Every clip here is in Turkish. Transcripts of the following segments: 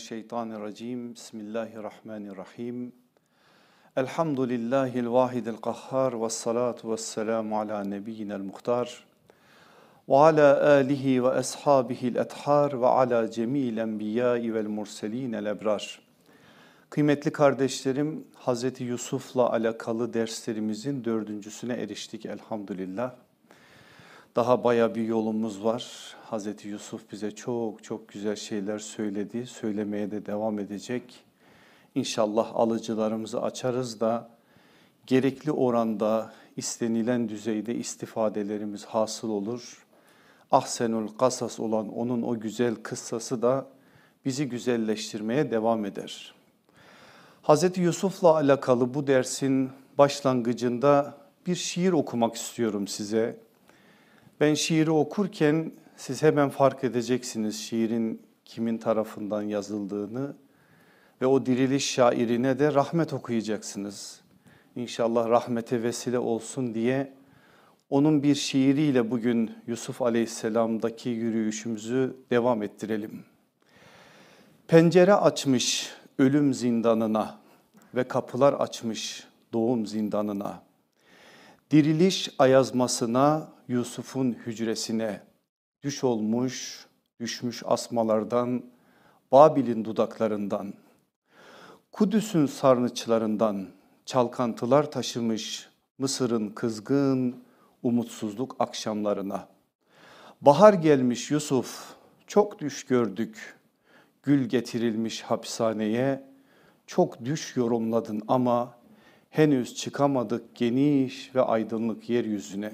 mineşşeytanirracim. Bismillahirrahmanirrahim. Elhamdülillahil vahidil kahhar ve salatu ve selamu ala nebiyyinel muhtar. Ve ala alihi ve ashabihil ethar ve ala cemil enbiyai vel murselinel ebrar. Kıymetli kardeşlerim Hazreti Yusuf'la alakalı derslerimizin dördüncüsüne eriştik elhamdülillah. Daha baya bir yolumuz var. Hazreti Yusuf bize çok çok güzel şeyler söyledi. Söylemeye de devam edecek. İnşallah alıcılarımızı açarız da gerekli oranda istenilen düzeyde istifadelerimiz hasıl olur. Ahsenul kasas olan onun o güzel kıssası da bizi güzelleştirmeye devam eder. Hazreti Yusuf'la alakalı bu dersin başlangıcında bir şiir okumak istiyorum size. Ben şiiri okurken siz hemen fark edeceksiniz şiirin kimin tarafından yazıldığını ve o diriliş şairine de rahmet okuyacaksınız. İnşallah rahmete vesile olsun diye onun bir şiiriyle bugün Yusuf Aleyhisselam'daki yürüyüşümüzü devam ettirelim. Pencere açmış ölüm zindanına ve kapılar açmış doğum zindanına. Diriliş ayazmasına Yusuf'un hücresine düş olmuş, düşmüş asmalardan, Babil'in dudaklarından, Kudüs'ün sarnıçlarından çalkantılar taşımış Mısır'ın kızgın umutsuzluk akşamlarına. Bahar gelmiş Yusuf, çok düş gördük, gül getirilmiş hapishaneye, çok düş yorumladın ama henüz çıkamadık geniş ve aydınlık yeryüzüne.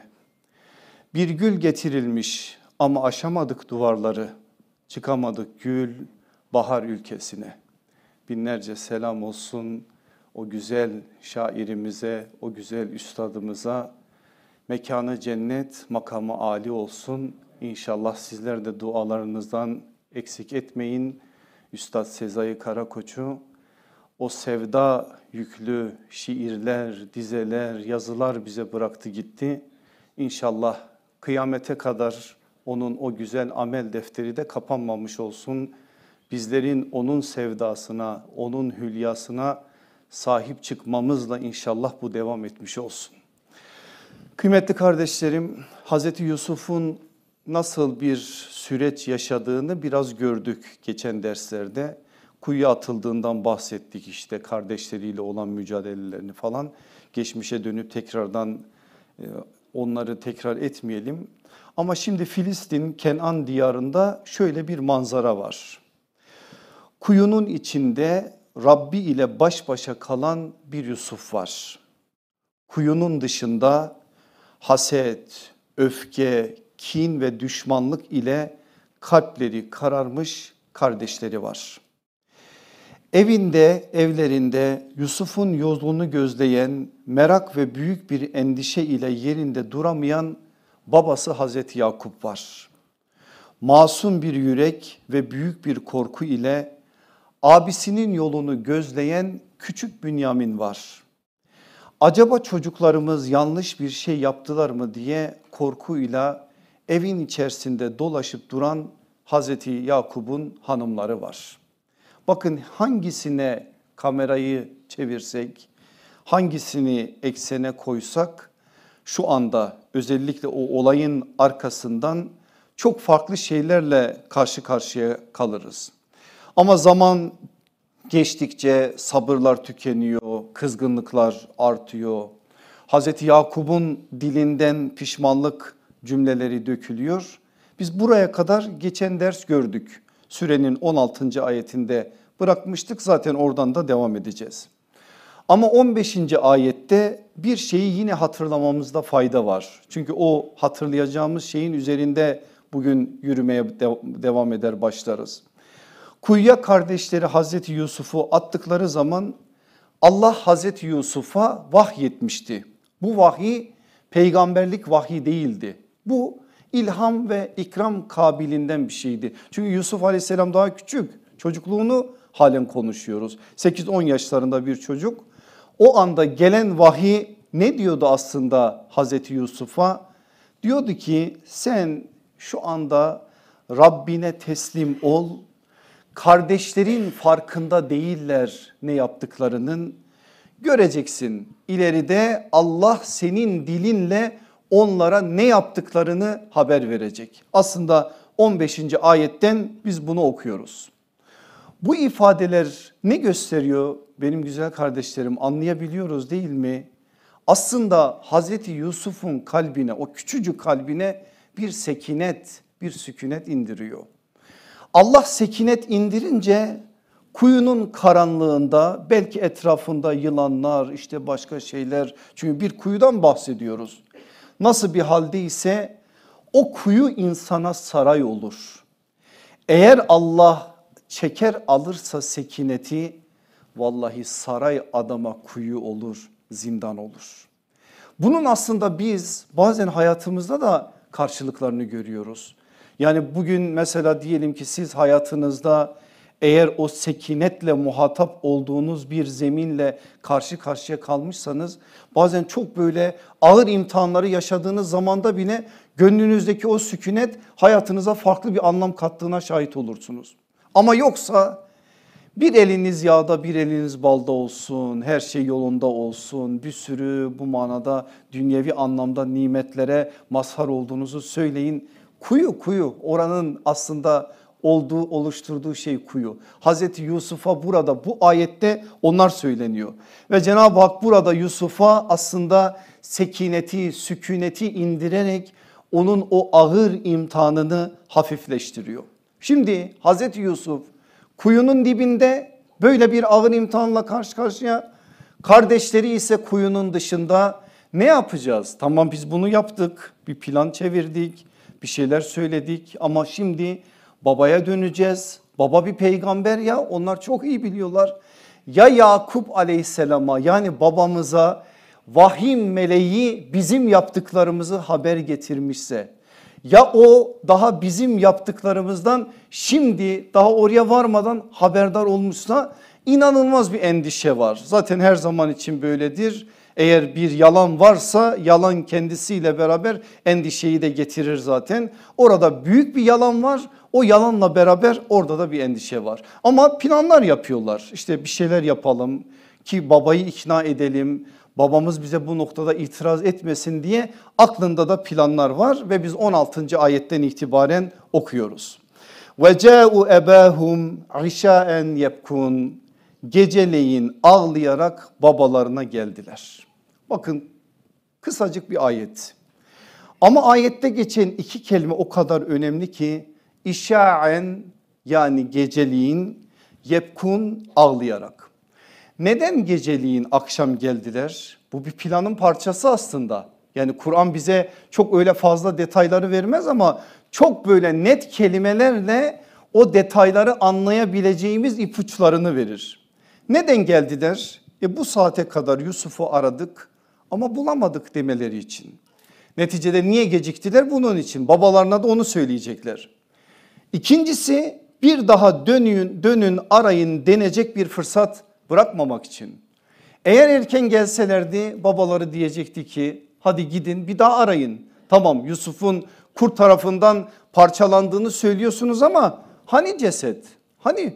Bir gül getirilmiş ama aşamadık duvarları, çıkamadık gül bahar ülkesine. Binlerce selam olsun o güzel şairimize, o güzel üstadımıza. Mekanı cennet, makamı âli olsun. İnşallah sizler de dualarınızdan eksik etmeyin. Üstad Sezai Karakoç'u o sevda yüklü şiirler, dizeler, yazılar bize bıraktı gitti. İnşallah kıyamete kadar onun o güzel amel defteri de kapanmamış olsun. Bizlerin onun sevdasına, onun hülyasına sahip çıkmamızla inşallah bu devam etmiş olsun. Kıymetli kardeşlerim, Hazreti Yusuf'un nasıl bir süreç yaşadığını biraz gördük geçen derslerde. Kuyuya atıldığından bahsettik işte kardeşleriyle olan mücadelelerini falan. Geçmişe dönüp tekrardan e, onları tekrar etmeyelim. Ama şimdi Filistin, Kenan diyarında şöyle bir manzara var. Kuyunun içinde Rabbi ile baş başa kalan bir Yusuf var. Kuyunun dışında haset, öfke, kin ve düşmanlık ile kalpleri kararmış kardeşleri var. Evinde, evlerinde Yusuf'un yolunu gözleyen, merak ve büyük bir endişe ile yerinde duramayan babası Hazreti Yakup var. Masum bir yürek ve büyük bir korku ile abisinin yolunu gözleyen küçük Bünyamin var. Acaba çocuklarımız yanlış bir şey yaptılar mı diye korkuyla evin içerisinde dolaşıp duran Hazreti Yakup'un hanımları var. Bakın hangisine kamerayı çevirsek, hangisini eksene koysak şu anda özellikle o olayın arkasından çok farklı şeylerle karşı karşıya kalırız. Ama zaman geçtikçe sabırlar tükeniyor, kızgınlıklar artıyor. Hazreti Yakup'un dilinden pişmanlık cümleleri dökülüyor. Biz buraya kadar geçen ders gördük. Sürenin 16. ayetinde bırakmıştık zaten oradan da devam edeceğiz. Ama 15. ayette bir şeyi yine hatırlamamızda fayda var. Çünkü o hatırlayacağımız şeyin üzerinde bugün yürümeye devam eder başlarız. Kuyuya kardeşleri Hazreti Yusuf'u attıkları zaman Allah Hazreti Yusuf'a vahyetmişti. Bu vahiy peygamberlik vahiy değildi. Bu ilham ve ikram kabilinden bir şeydi. Çünkü Yusuf aleyhisselam daha küçük çocukluğunu halen konuşuyoruz. 8-10 yaşlarında bir çocuk o anda gelen vahiy ne diyordu aslında Hazreti Yusuf'a? Diyordu ki sen şu anda Rabbine teslim ol, kardeşlerin farkında değiller ne yaptıklarının. Göreceksin ileride Allah senin dilinle onlara ne yaptıklarını haber verecek. Aslında 15. ayetten biz bunu okuyoruz. Bu ifadeler ne gösteriyor benim güzel kardeşlerim anlayabiliyoruz değil mi? Aslında Hazreti Yusuf'un kalbine o küçücük kalbine bir sekinet bir sükunet indiriyor. Allah sekinet indirince kuyunun karanlığında belki etrafında yılanlar işte başka şeyler çünkü bir kuyudan bahsediyoruz. Nasıl bir haldeyse o kuyu insana saray olur. Eğer Allah çeker alırsa sekineti vallahi saray adama kuyu olur, zindan olur. Bunun aslında biz bazen hayatımızda da karşılıklarını görüyoruz. Yani bugün mesela diyelim ki siz hayatınızda eğer o sekinetle muhatap olduğunuz bir zeminle karşı karşıya kalmışsanız bazen çok böyle ağır imtihanları yaşadığınız zamanda bile gönlünüzdeki o sükunet hayatınıza farklı bir anlam kattığına şahit olursunuz. Ama yoksa bir eliniz yağda bir eliniz balda olsun her şey yolunda olsun bir sürü bu manada dünyevi anlamda nimetlere mazhar olduğunuzu söyleyin. Kuyu kuyu oranın aslında olduğu oluşturduğu şey kuyu. Hazreti Yusuf'a burada bu ayette onlar söyleniyor. Ve Cenab-ı Hak burada Yusuf'a aslında sekineti, sükuneti indirerek onun o ağır imtihanını hafifleştiriyor. Şimdi Hazreti Yusuf kuyunun dibinde böyle bir ağır imtihanla karşı karşıya kardeşleri ise kuyunun dışında ne yapacağız? Tamam biz bunu yaptık bir plan çevirdik bir şeyler söyledik ama şimdi babaya döneceğiz. Baba bir peygamber ya onlar çok iyi biliyorlar. Ya Yakup aleyhisselama yani babamıza vahim meleği bizim yaptıklarımızı haber getirmişse ya o daha bizim yaptıklarımızdan şimdi daha oraya varmadan haberdar olmuşsa inanılmaz bir endişe var. Zaten her zaman için böyledir. Eğer bir yalan varsa yalan kendisiyle beraber endişeyi de getirir zaten. Orada büyük bir yalan var. O yalanla beraber orada da bir endişe var. Ama planlar yapıyorlar. İşte bir şeyler yapalım ki babayı ikna edelim. Babamız bize bu noktada itiraz etmesin diye aklında da planlar var ve biz 16. ayetten itibaren okuyoruz. Ve ca'u ebahum işaen yebkun geceleyin ağlayarak babalarına geldiler. Bakın kısacık bir ayet. Ama ayette geçen iki kelime o kadar önemli ki işaen yani geceliğin yepkun ağlayarak. Neden geceliğin akşam geldiler? Bu bir planın parçası aslında. Yani Kur'an bize çok öyle fazla detayları vermez ama çok böyle net kelimelerle o detayları anlayabileceğimiz ipuçlarını verir. Neden geldiler? E bu saate kadar Yusuf'u aradık ama bulamadık demeleri için. Neticede niye geciktiler? Bunun için babalarına da onu söyleyecekler. İkincisi bir daha dönün, dönün arayın denecek bir fırsat bırakmamak için. Eğer erken gelselerdi babaları diyecekti ki hadi gidin bir daha arayın. Tamam Yusuf'un kurt tarafından parçalandığını söylüyorsunuz ama hani ceset? Hani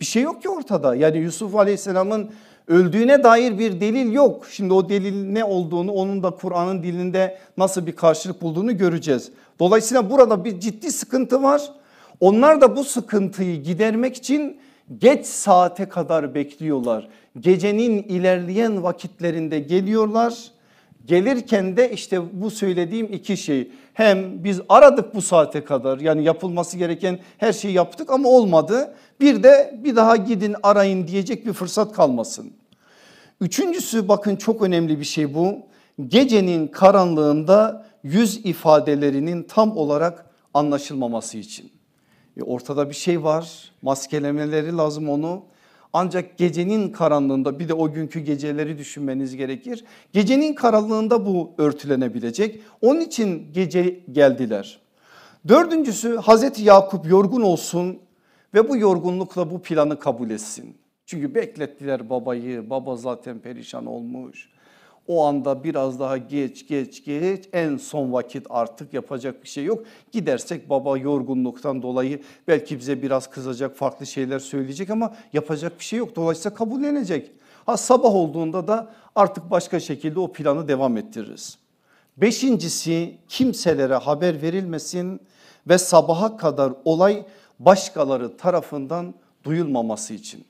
bir şey yok ki ortada. Yani Yusuf Aleyhisselam'ın öldüğüne dair bir delil yok. Şimdi o delil ne olduğunu onun da Kur'an'ın dilinde nasıl bir karşılık bulduğunu göreceğiz. Dolayısıyla burada bir ciddi sıkıntı var. Onlar da bu sıkıntıyı gidermek için geç saate kadar bekliyorlar. Gecenin ilerleyen vakitlerinde geliyorlar. Gelirken de işte bu söylediğim iki şey hem biz aradık bu saate kadar yani yapılması gereken her şeyi yaptık ama olmadı. Bir de bir daha gidin arayın diyecek bir fırsat kalmasın. Üçüncüsü bakın çok önemli bir şey bu. Gecenin karanlığında yüz ifadelerinin tam olarak anlaşılmaması için. E ortada bir şey var maskelemeleri lazım onu. Ancak gecenin karanlığında bir de o günkü geceleri düşünmeniz gerekir. Gecenin karanlığında bu örtülenebilecek. Onun için gece geldiler. Dördüncüsü Hazreti Yakup yorgun olsun ve bu yorgunlukla bu planı kabul etsin. Çünkü beklettiler babayı baba zaten perişan olmuş. O anda biraz daha geç geç geç en son vakit artık yapacak bir şey yok. Gidersek baba yorgunluktan dolayı belki bize biraz kızacak farklı şeyler söyleyecek ama yapacak bir şey yok. Dolayısıyla kabullenecek. Ha sabah olduğunda da artık başka şekilde o planı devam ettiririz. Beşincisi kimselere haber verilmesin ve sabaha kadar olay başkaları tarafından duyulmaması için.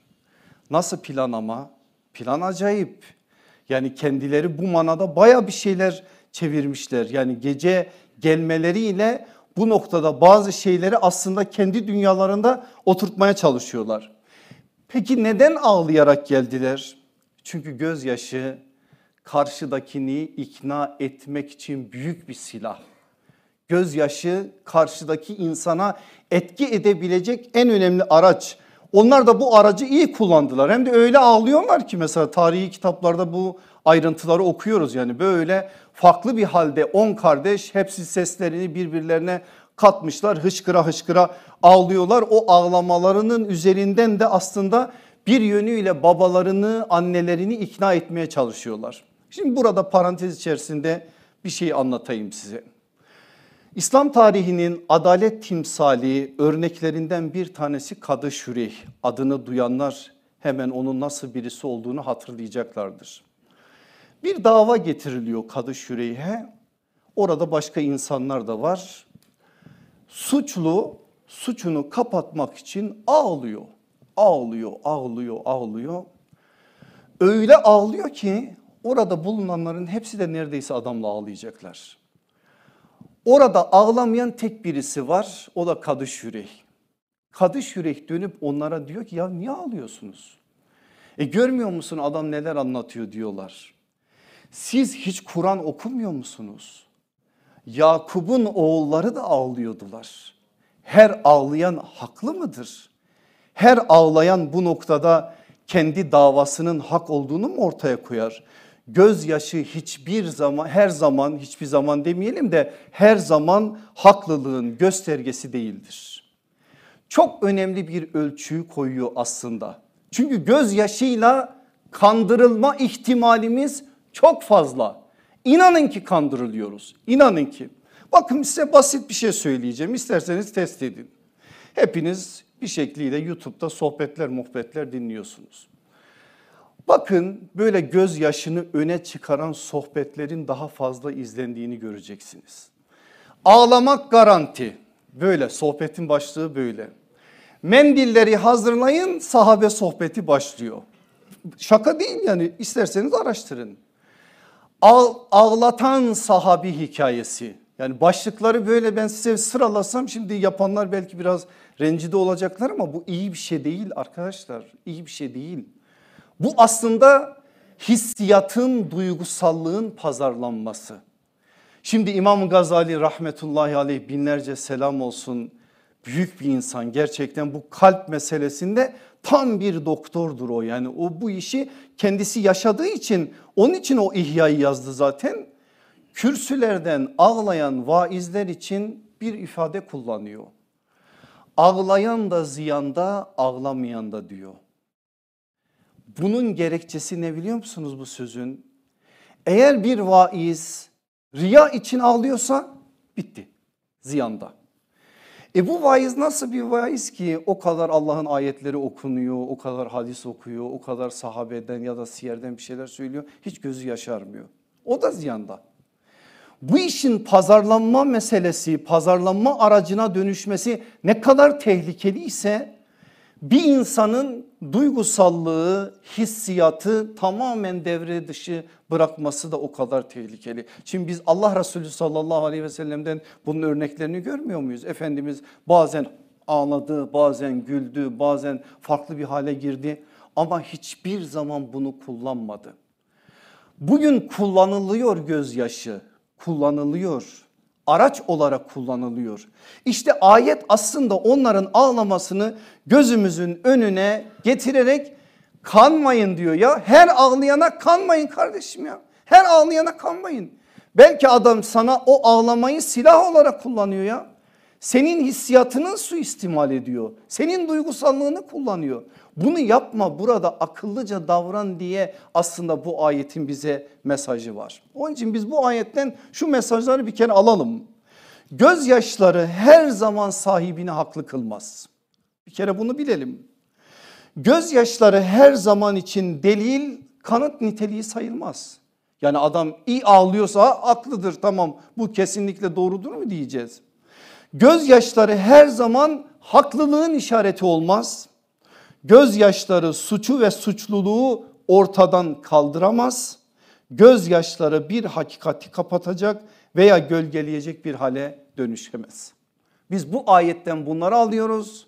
Nasıl plan ama? Plan acayip. Yani kendileri bu manada baya bir şeyler çevirmişler. Yani gece gelmeleriyle bu noktada bazı şeyleri aslında kendi dünyalarında oturtmaya çalışıyorlar. Peki neden ağlayarak geldiler? Çünkü gözyaşı karşıdakini ikna etmek için büyük bir silah. Gözyaşı karşıdaki insana etki edebilecek en önemli araç. Onlar da bu aracı iyi kullandılar. Hem de öyle ağlıyorlar ki mesela tarihi kitaplarda bu ayrıntıları okuyoruz. Yani böyle farklı bir halde 10 kardeş hepsi seslerini birbirlerine katmışlar. Hışkıra hışkıra ağlıyorlar. O ağlamalarının üzerinden de aslında bir yönüyle babalarını, annelerini ikna etmeye çalışıyorlar. Şimdi burada parantez içerisinde bir şey anlatayım size. İslam tarihinin adalet timsali örneklerinden bir tanesi Kadı Şüreyh. Adını duyanlar hemen onun nasıl birisi olduğunu hatırlayacaklardır. Bir dava getiriliyor Kadı Şüreyh'e. Orada başka insanlar da var. Suçlu suçunu kapatmak için ağlıyor. Ağlıyor, ağlıyor, ağlıyor. Öyle ağlıyor ki orada bulunanların hepsi de neredeyse adamla ağlayacaklar. Orada ağlamayan tek birisi var o da Kadı Şüreyh. Kadı Şüreyh dönüp onlara diyor ki ya niye ağlıyorsunuz? E görmüyor musun adam neler anlatıyor diyorlar. Siz hiç Kur'an okumuyor musunuz? Yakup'un oğulları da ağlıyordular. Her ağlayan haklı mıdır? Her ağlayan bu noktada kendi davasının hak olduğunu mu ortaya koyar? Gözyaşı hiçbir zaman her zaman hiçbir zaman demeyelim de her zaman haklılığın göstergesi değildir. Çok önemli bir ölçüyü koyuyor aslında. Çünkü gözyaşıyla kandırılma ihtimalimiz çok fazla. İnanın ki kandırılıyoruz. İnanın ki. Bakın size basit bir şey söyleyeceğim. İsterseniz test edin. Hepiniz bir şekliyle YouTube'da sohbetler muhabbetler dinliyorsunuz. Bakın böyle gözyaşını öne çıkaran sohbetlerin daha fazla izlendiğini göreceksiniz. Ağlamak garanti. Böyle sohbetin başlığı böyle. Mendilleri hazırlayın sahabe sohbeti başlıyor. Şaka değil yani isterseniz araştırın. ağlatan sahabi hikayesi. Yani başlıkları böyle ben size sıralasam şimdi yapanlar belki biraz rencide olacaklar ama bu iyi bir şey değil arkadaşlar. İyi bir şey değil. Bu aslında hissiyatın, duygusallığın pazarlanması. Şimdi İmam Gazali rahmetullahi aleyh binlerce selam olsun. Büyük bir insan gerçekten bu kalp meselesinde tam bir doktordur o. Yani o bu işi kendisi yaşadığı için onun için o ihyayı yazdı zaten. Kürsülerden ağlayan vaizler için bir ifade kullanıyor. Ağlayan da ziyanda ağlamayan da diyor. Bunun gerekçesi ne biliyor musunuz bu sözün? Eğer bir vaiz riya için ağlıyorsa bitti ziyanda. E bu vaiz nasıl bir vaiz ki o kadar Allah'ın ayetleri okunuyor, o kadar hadis okuyor, o kadar sahabeden ya da siyerden bir şeyler söylüyor. Hiç gözü yaşarmıyor. O da ziyanda. Bu işin pazarlanma meselesi, pazarlanma aracına dönüşmesi ne kadar tehlikeli ise bir insanın duygusallığı, hissiyatı tamamen devre dışı bırakması da o kadar tehlikeli. Şimdi biz Allah Resulü sallallahu aleyhi ve sellem'den bunun örneklerini görmüyor muyuz? Efendimiz bazen ağladı, bazen güldü, bazen farklı bir hale girdi ama hiçbir zaman bunu kullanmadı. Bugün kullanılıyor gözyaşı, kullanılıyor araç olarak kullanılıyor. İşte ayet aslında onların ağlamasını gözümüzün önüne getirerek kanmayın diyor ya. Her ağlayana kanmayın kardeşim ya. Her ağlayana kanmayın. Belki adam sana o ağlamayı silah olarak kullanıyor ya. Senin hissiyatını suistimal ediyor. Senin duygusallığını kullanıyor. Bunu yapma burada akıllıca davran diye aslında bu ayetin bize mesajı var. Onun için biz bu ayetten şu mesajları bir kere alalım. Gözyaşları her zaman sahibini haklı kılmaz. Bir kere bunu bilelim. Gözyaşları her zaman için delil kanıt niteliği sayılmaz. Yani adam iyi ağlıyorsa aklıdır tamam bu kesinlikle doğrudur mu diyeceğiz. Gözyaşları her zaman haklılığın işareti olmaz. Gözyaşları suçu ve suçluluğu ortadan kaldıramaz. Gözyaşları bir hakikati kapatacak veya gölgeleyecek bir hale dönüşemez. Biz bu ayetten bunları alıyoruz.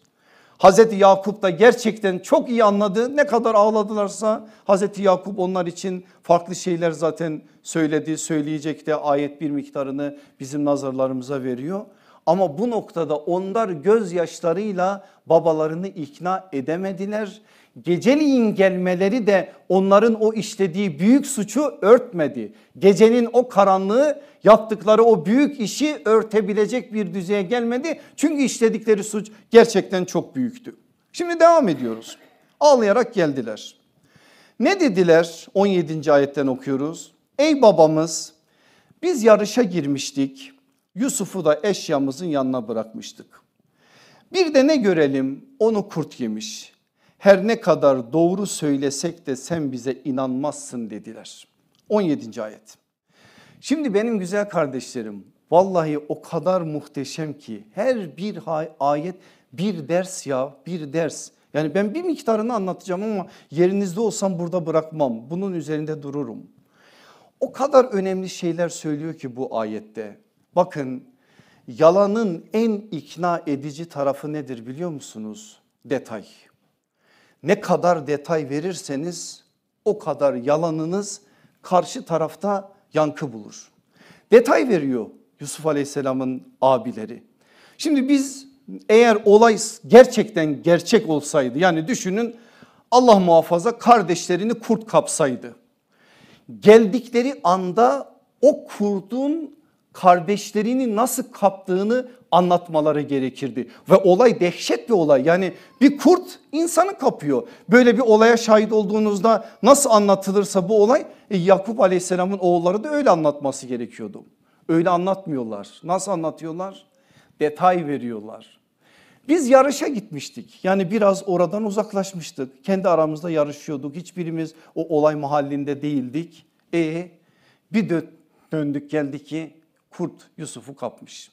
Hazreti Yakup da gerçekten çok iyi anladı. Ne kadar ağladılarsa Hazreti Yakup onlar için farklı şeyler zaten söyledi, söyleyecek de ayet bir miktarını bizim nazarlarımıza veriyor. Ama bu noktada onlar gözyaşlarıyla babalarını ikna edemediler. Geceliğin gelmeleri de onların o işlediği büyük suçu örtmedi. Gecenin o karanlığı yaptıkları o büyük işi örtebilecek bir düzeye gelmedi. Çünkü işledikleri suç gerçekten çok büyüktü. Şimdi devam ediyoruz. Ağlayarak geldiler. Ne dediler 17. ayetten okuyoruz. Ey babamız biz yarışa girmiştik. Yusuf'u da eşyamızın yanına bırakmıştık. Bir de ne görelim onu kurt yemiş. Her ne kadar doğru söylesek de sen bize inanmazsın dediler. 17. ayet. Şimdi benim güzel kardeşlerim vallahi o kadar muhteşem ki her bir ayet bir ders ya bir ders. Yani ben bir miktarını anlatacağım ama yerinizde olsam burada bırakmam. Bunun üzerinde dururum. O kadar önemli şeyler söylüyor ki bu ayette. Bakın yalanın en ikna edici tarafı nedir biliyor musunuz? Detay. Ne kadar detay verirseniz o kadar yalanınız karşı tarafta yankı bulur. Detay veriyor Yusuf Aleyhisselam'ın abileri. Şimdi biz eğer olay gerçekten gerçek olsaydı yani düşünün Allah muhafaza kardeşlerini kurt kapsaydı. Geldikleri anda o kurdun kardeşlerini nasıl kaptığını anlatmaları gerekirdi. Ve olay dehşet bir olay yani bir kurt insanı kapıyor. Böyle bir olaya şahit olduğunuzda nasıl anlatılırsa bu olay e, Yakup aleyhisselamın oğulları da öyle anlatması gerekiyordu. Öyle anlatmıyorlar. Nasıl anlatıyorlar? Detay veriyorlar. Biz yarışa gitmiştik. Yani biraz oradan uzaklaşmıştık. Kendi aramızda yarışıyorduk. Hiçbirimiz o olay mahallinde değildik. E bir döndük geldik ki kurt Yusuf'u kapmış.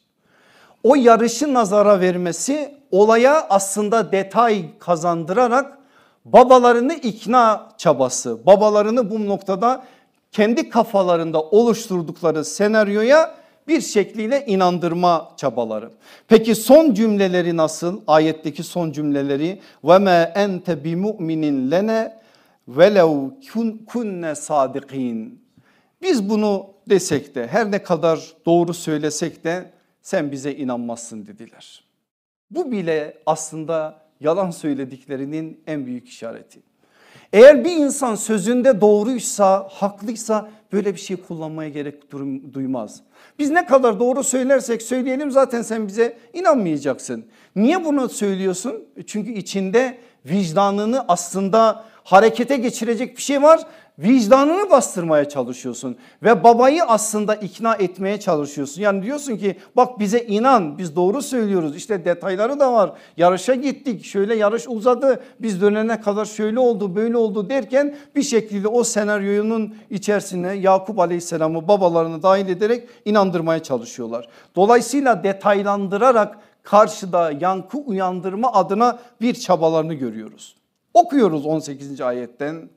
O yarışı nazara vermesi olaya aslında detay kazandırarak babalarını ikna çabası, babalarını bu noktada kendi kafalarında oluşturdukları senaryoya bir şekliyle inandırma çabaları. Peki son cümleleri nasıl? Ayetteki son cümleleri ve me ente bi mu'minin lene velev kunne sadikin. Biz bunu desek de her ne kadar doğru söylesek de sen bize inanmazsın dediler. Bu bile aslında yalan söylediklerinin en büyük işareti. Eğer bir insan sözünde doğruysa, haklıysa böyle bir şey kullanmaya gerek duymaz. Biz ne kadar doğru söylersek söyleyelim zaten sen bize inanmayacaksın. Niye bunu söylüyorsun? Çünkü içinde vicdanını aslında harekete geçirecek bir şey var vicdanını bastırmaya çalışıyorsun ve babayı aslında ikna etmeye çalışıyorsun. Yani diyorsun ki bak bize inan biz doğru söylüyoruz işte detayları da var yarışa gittik şöyle yarış uzadı biz dönene kadar şöyle oldu böyle oldu derken bir şekilde o senaryonun içerisine Yakup Aleyhisselam'ı babalarını dahil ederek inandırmaya çalışıyorlar. Dolayısıyla detaylandırarak karşıda yankı uyandırma adına bir çabalarını görüyoruz. Okuyoruz 18. ayetten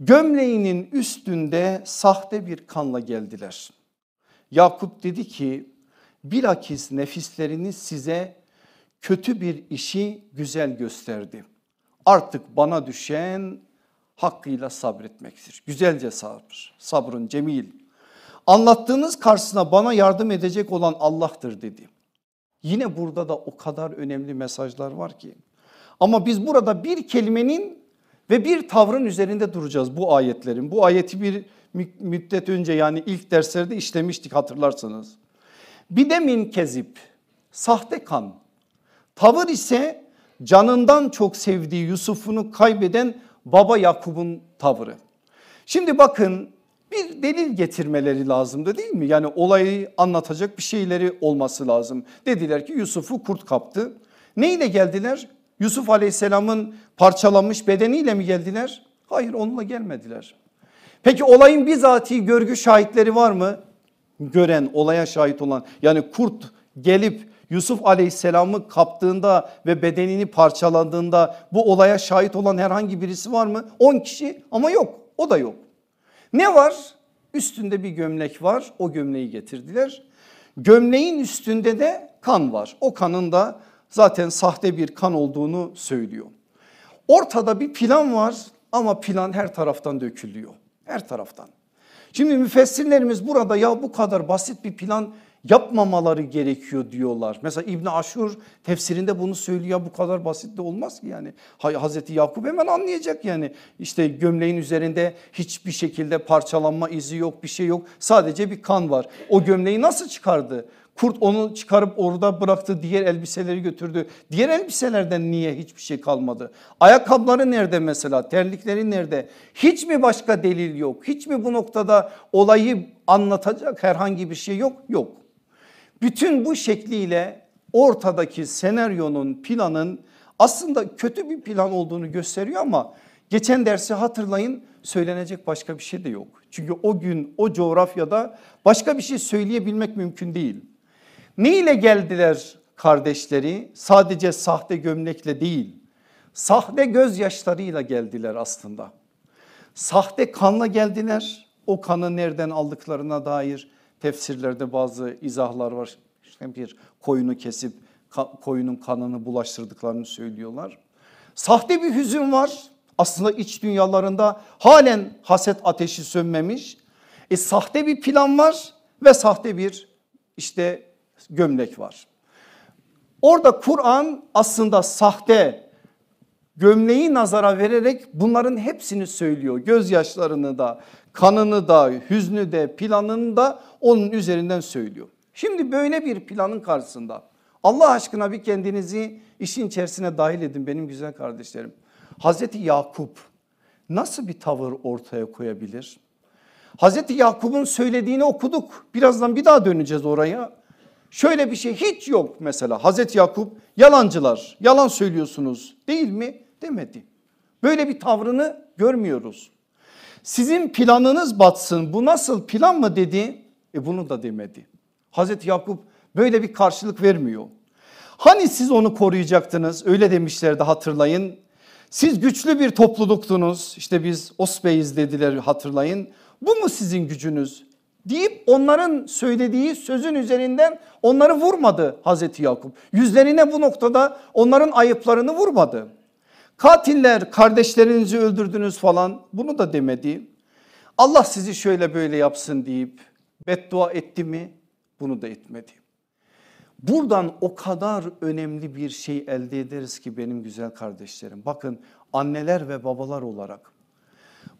Gömleğinin üstünde sahte bir kanla geldiler. Yakup dedi ki bilakis nefisleriniz size kötü bir işi güzel gösterdi. Artık bana düşen hakkıyla sabretmektir. Güzelce sabır, sabrın cemil. Anlattığınız karşısına bana yardım edecek olan Allah'tır dedi. Yine burada da o kadar önemli mesajlar var ki. Ama biz burada bir kelimenin ve bir tavrın üzerinde duracağız bu ayetlerin. Bu ayeti bir müddet önce yani ilk derslerde işlemiştik hatırlarsanız. Bir de min kezip sahte kan. Tavır ise canından çok sevdiği Yusuf'unu kaybeden baba Yakup'un tavrı. Şimdi bakın bir delil getirmeleri lazımdı değil mi? Yani olayı anlatacak bir şeyleri olması lazım. Dediler ki Yusuf'u kurt kaptı. Neyle geldiler? Yusuf aleyhisselamın parçalanmış bedeniyle mi geldiler? Hayır onunla gelmediler. Peki olayın bizatihi görgü şahitleri var mı? Gören olaya şahit olan yani kurt gelip Yusuf aleyhisselamı kaptığında ve bedenini parçalandığında bu olaya şahit olan herhangi birisi var mı? 10 kişi ama yok o da yok. Ne var? Üstünde bir gömlek var o gömleği getirdiler. Gömleğin üstünde de kan var. O kanın da zaten sahte bir kan olduğunu söylüyor. Ortada bir plan var ama plan her taraftan dökülüyor. Her taraftan. Şimdi müfessirlerimiz burada ya bu kadar basit bir plan yapmamaları gerekiyor diyorlar. Mesela İbn Aşur tefsirinde bunu söylüyor bu kadar basit de olmaz ki yani. Hazreti Yakup hemen anlayacak yani işte gömleğin üzerinde hiçbir şekilde parçalanma izi yok bir şey yok sadece bir kan var. O gömleği nasıl çıkardı? Kurt onu çıkarıp orada bıraktı diğer elbiseleri götürdü. Diğer elbiselerden niye hiçbir şey kalmadı? Ayakkabıları nerede mesela terlikleri nerede? Hiç mi başka delil yok? Hiç mi bu noktada olayı anlatacak herhangi bir şey yok? Yok. Bütün bu şekliyle ortadaki senaryonun planın aslında kötü bir plan olduğunu gösteriyor ama geçen dersi hatırlayın söylenecek başka bir şey de yok. Çünkü o gün o coğrafyada başka bir şey söyleyebilmek mümkün değil. Ne ile geldiler kardeşleri? Sadece sahte gömlekle değil, sahte gözyaşlarıyla geldiler aslında. Sahte kanla geldiler. O kanı nereden aldıklarına dair tefsirlerde bazı izahlar var. İşte bir koyunu kesip koyunun kanını bulaştırdıklarını söylüyorlar. Sahte bir hüzün var. Aslında iç dünyalarında halen haset ateşi sönmemiş. E, sahte bir plan var ve sahte bir işte gömlek var. Orada Kur'an aslında sahte gömleği nazara vererek bunların hepsini söylüyor. Gözyaşlarını da, kanını da, hüznü de, planını da onun üzerinden söylüyor. Şimdi böyle bir planın karşısında Allah aşkına bir kendinizi işin içerisine dahil edin benim güzel kardeşlerim. Hazreti Yakup nasıl bir tavır ortaya koyabilir? Hazreti Yakup'un söylediğini okuduk. Birazdan bir daha döneceğiz oraya. Şöyle bir şey hiç yok mesela Hazreti Yakup yalancılar yalan söylüyorsunuz değil mi demedi. Böyle bir tavrını görmüyoruz. Sizin planınız batsın bu nasıl plan mı dedi e bunu da demedi. Hazreti Yakup böyle bir karşılık vermiyor. Hani siz onu koruyacaktınız öyle demişlerdi hatırlayın. Siz güçlü bir topluluktunuz işte biz Osbeyiz dediler hatırlayın. Bu mu sizin gücünüz? Deyip onların söylediği sözün üzerinden onları vurmadı Hazreti Yakup. Yüzlerine bu noktada onların ayıplarını vurmadı. Katiller kardeşlerinizi öldürdünüz falan bunu da demedi. Allah sizi şöyle böyle yapsın deyip beddua etti mi? Bunu da etmedi. Buradan o kadar önemli bir şey elde ederiz ki benim güzel kardeşlerim. Bakın anneler ve babalar olarak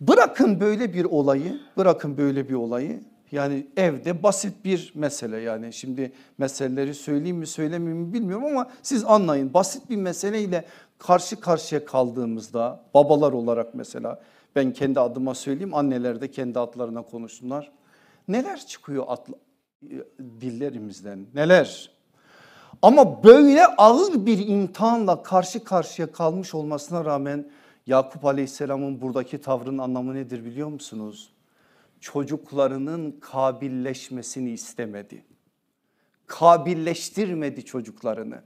bırakın böyle bir olayı, bırakın böyle bir olayı yani evde basit bir mesele yani şimdi meseleleri söyleyeyim mi söylemeyeyim mi bilmiyorum ama siz anlayın. Basit bir meseleyle karşı karşıya kaldığımızda babalar olarak mesela ben kendi adıma söyleyeyim anneler de kendi adlarına konuşsunlar. Neler çıkıyor atla, dillerimizden neler? Ama böyle ağır bir imtihanla karşı karşıya kalmış olmasına rağmen Yakup Aleyhisselam'ın buradaki tavrının anlamı nedir biliyor musunuz? Çocuklarının kabilleşmesini istemedi. Kabilleştirmedi çocuklarını.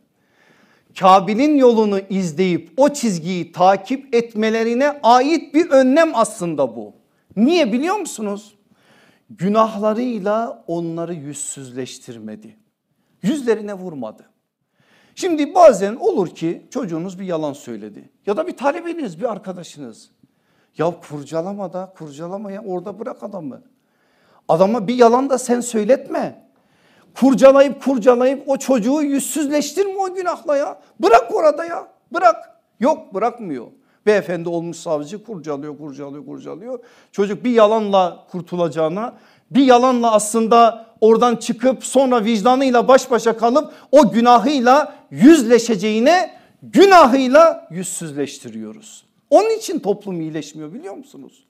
Kabil'in yolunu izleyip o çizgiyi takip etmelerine ait bir önlem aslında bu. Niye biliyor musunuz? Günahlarıyla onları yüzsüzleştirmedi. Yüzlerine vurmadı. Şimdi bazen olur ki çocuğunuz bir yalan söyledi ya da bir talebeniz bir arkadaşınız ya kurcalama da kurcalama ya orada bırak adamı. Adama bir yalan da sen söyletme. Kurcalayıp kurcalayıp o çocuğu yüzsüzleştirme o günahla ya. Bırak orada ya bırak. Yok bırakmıyor. Beyefendi olmuş savcı kurcalıyor kurcalıyor kurcalıyor. Çocuk bir yalanla kurtulacağına bir yalanla aslında oradan çıkıp sonra vicdanıyla baş başa kalıp o günahıyla yüzleşeceğine günahıyla yüzsüzleştiriyoruz. Onun için toplum iyileşmiyor biliyor musunuz?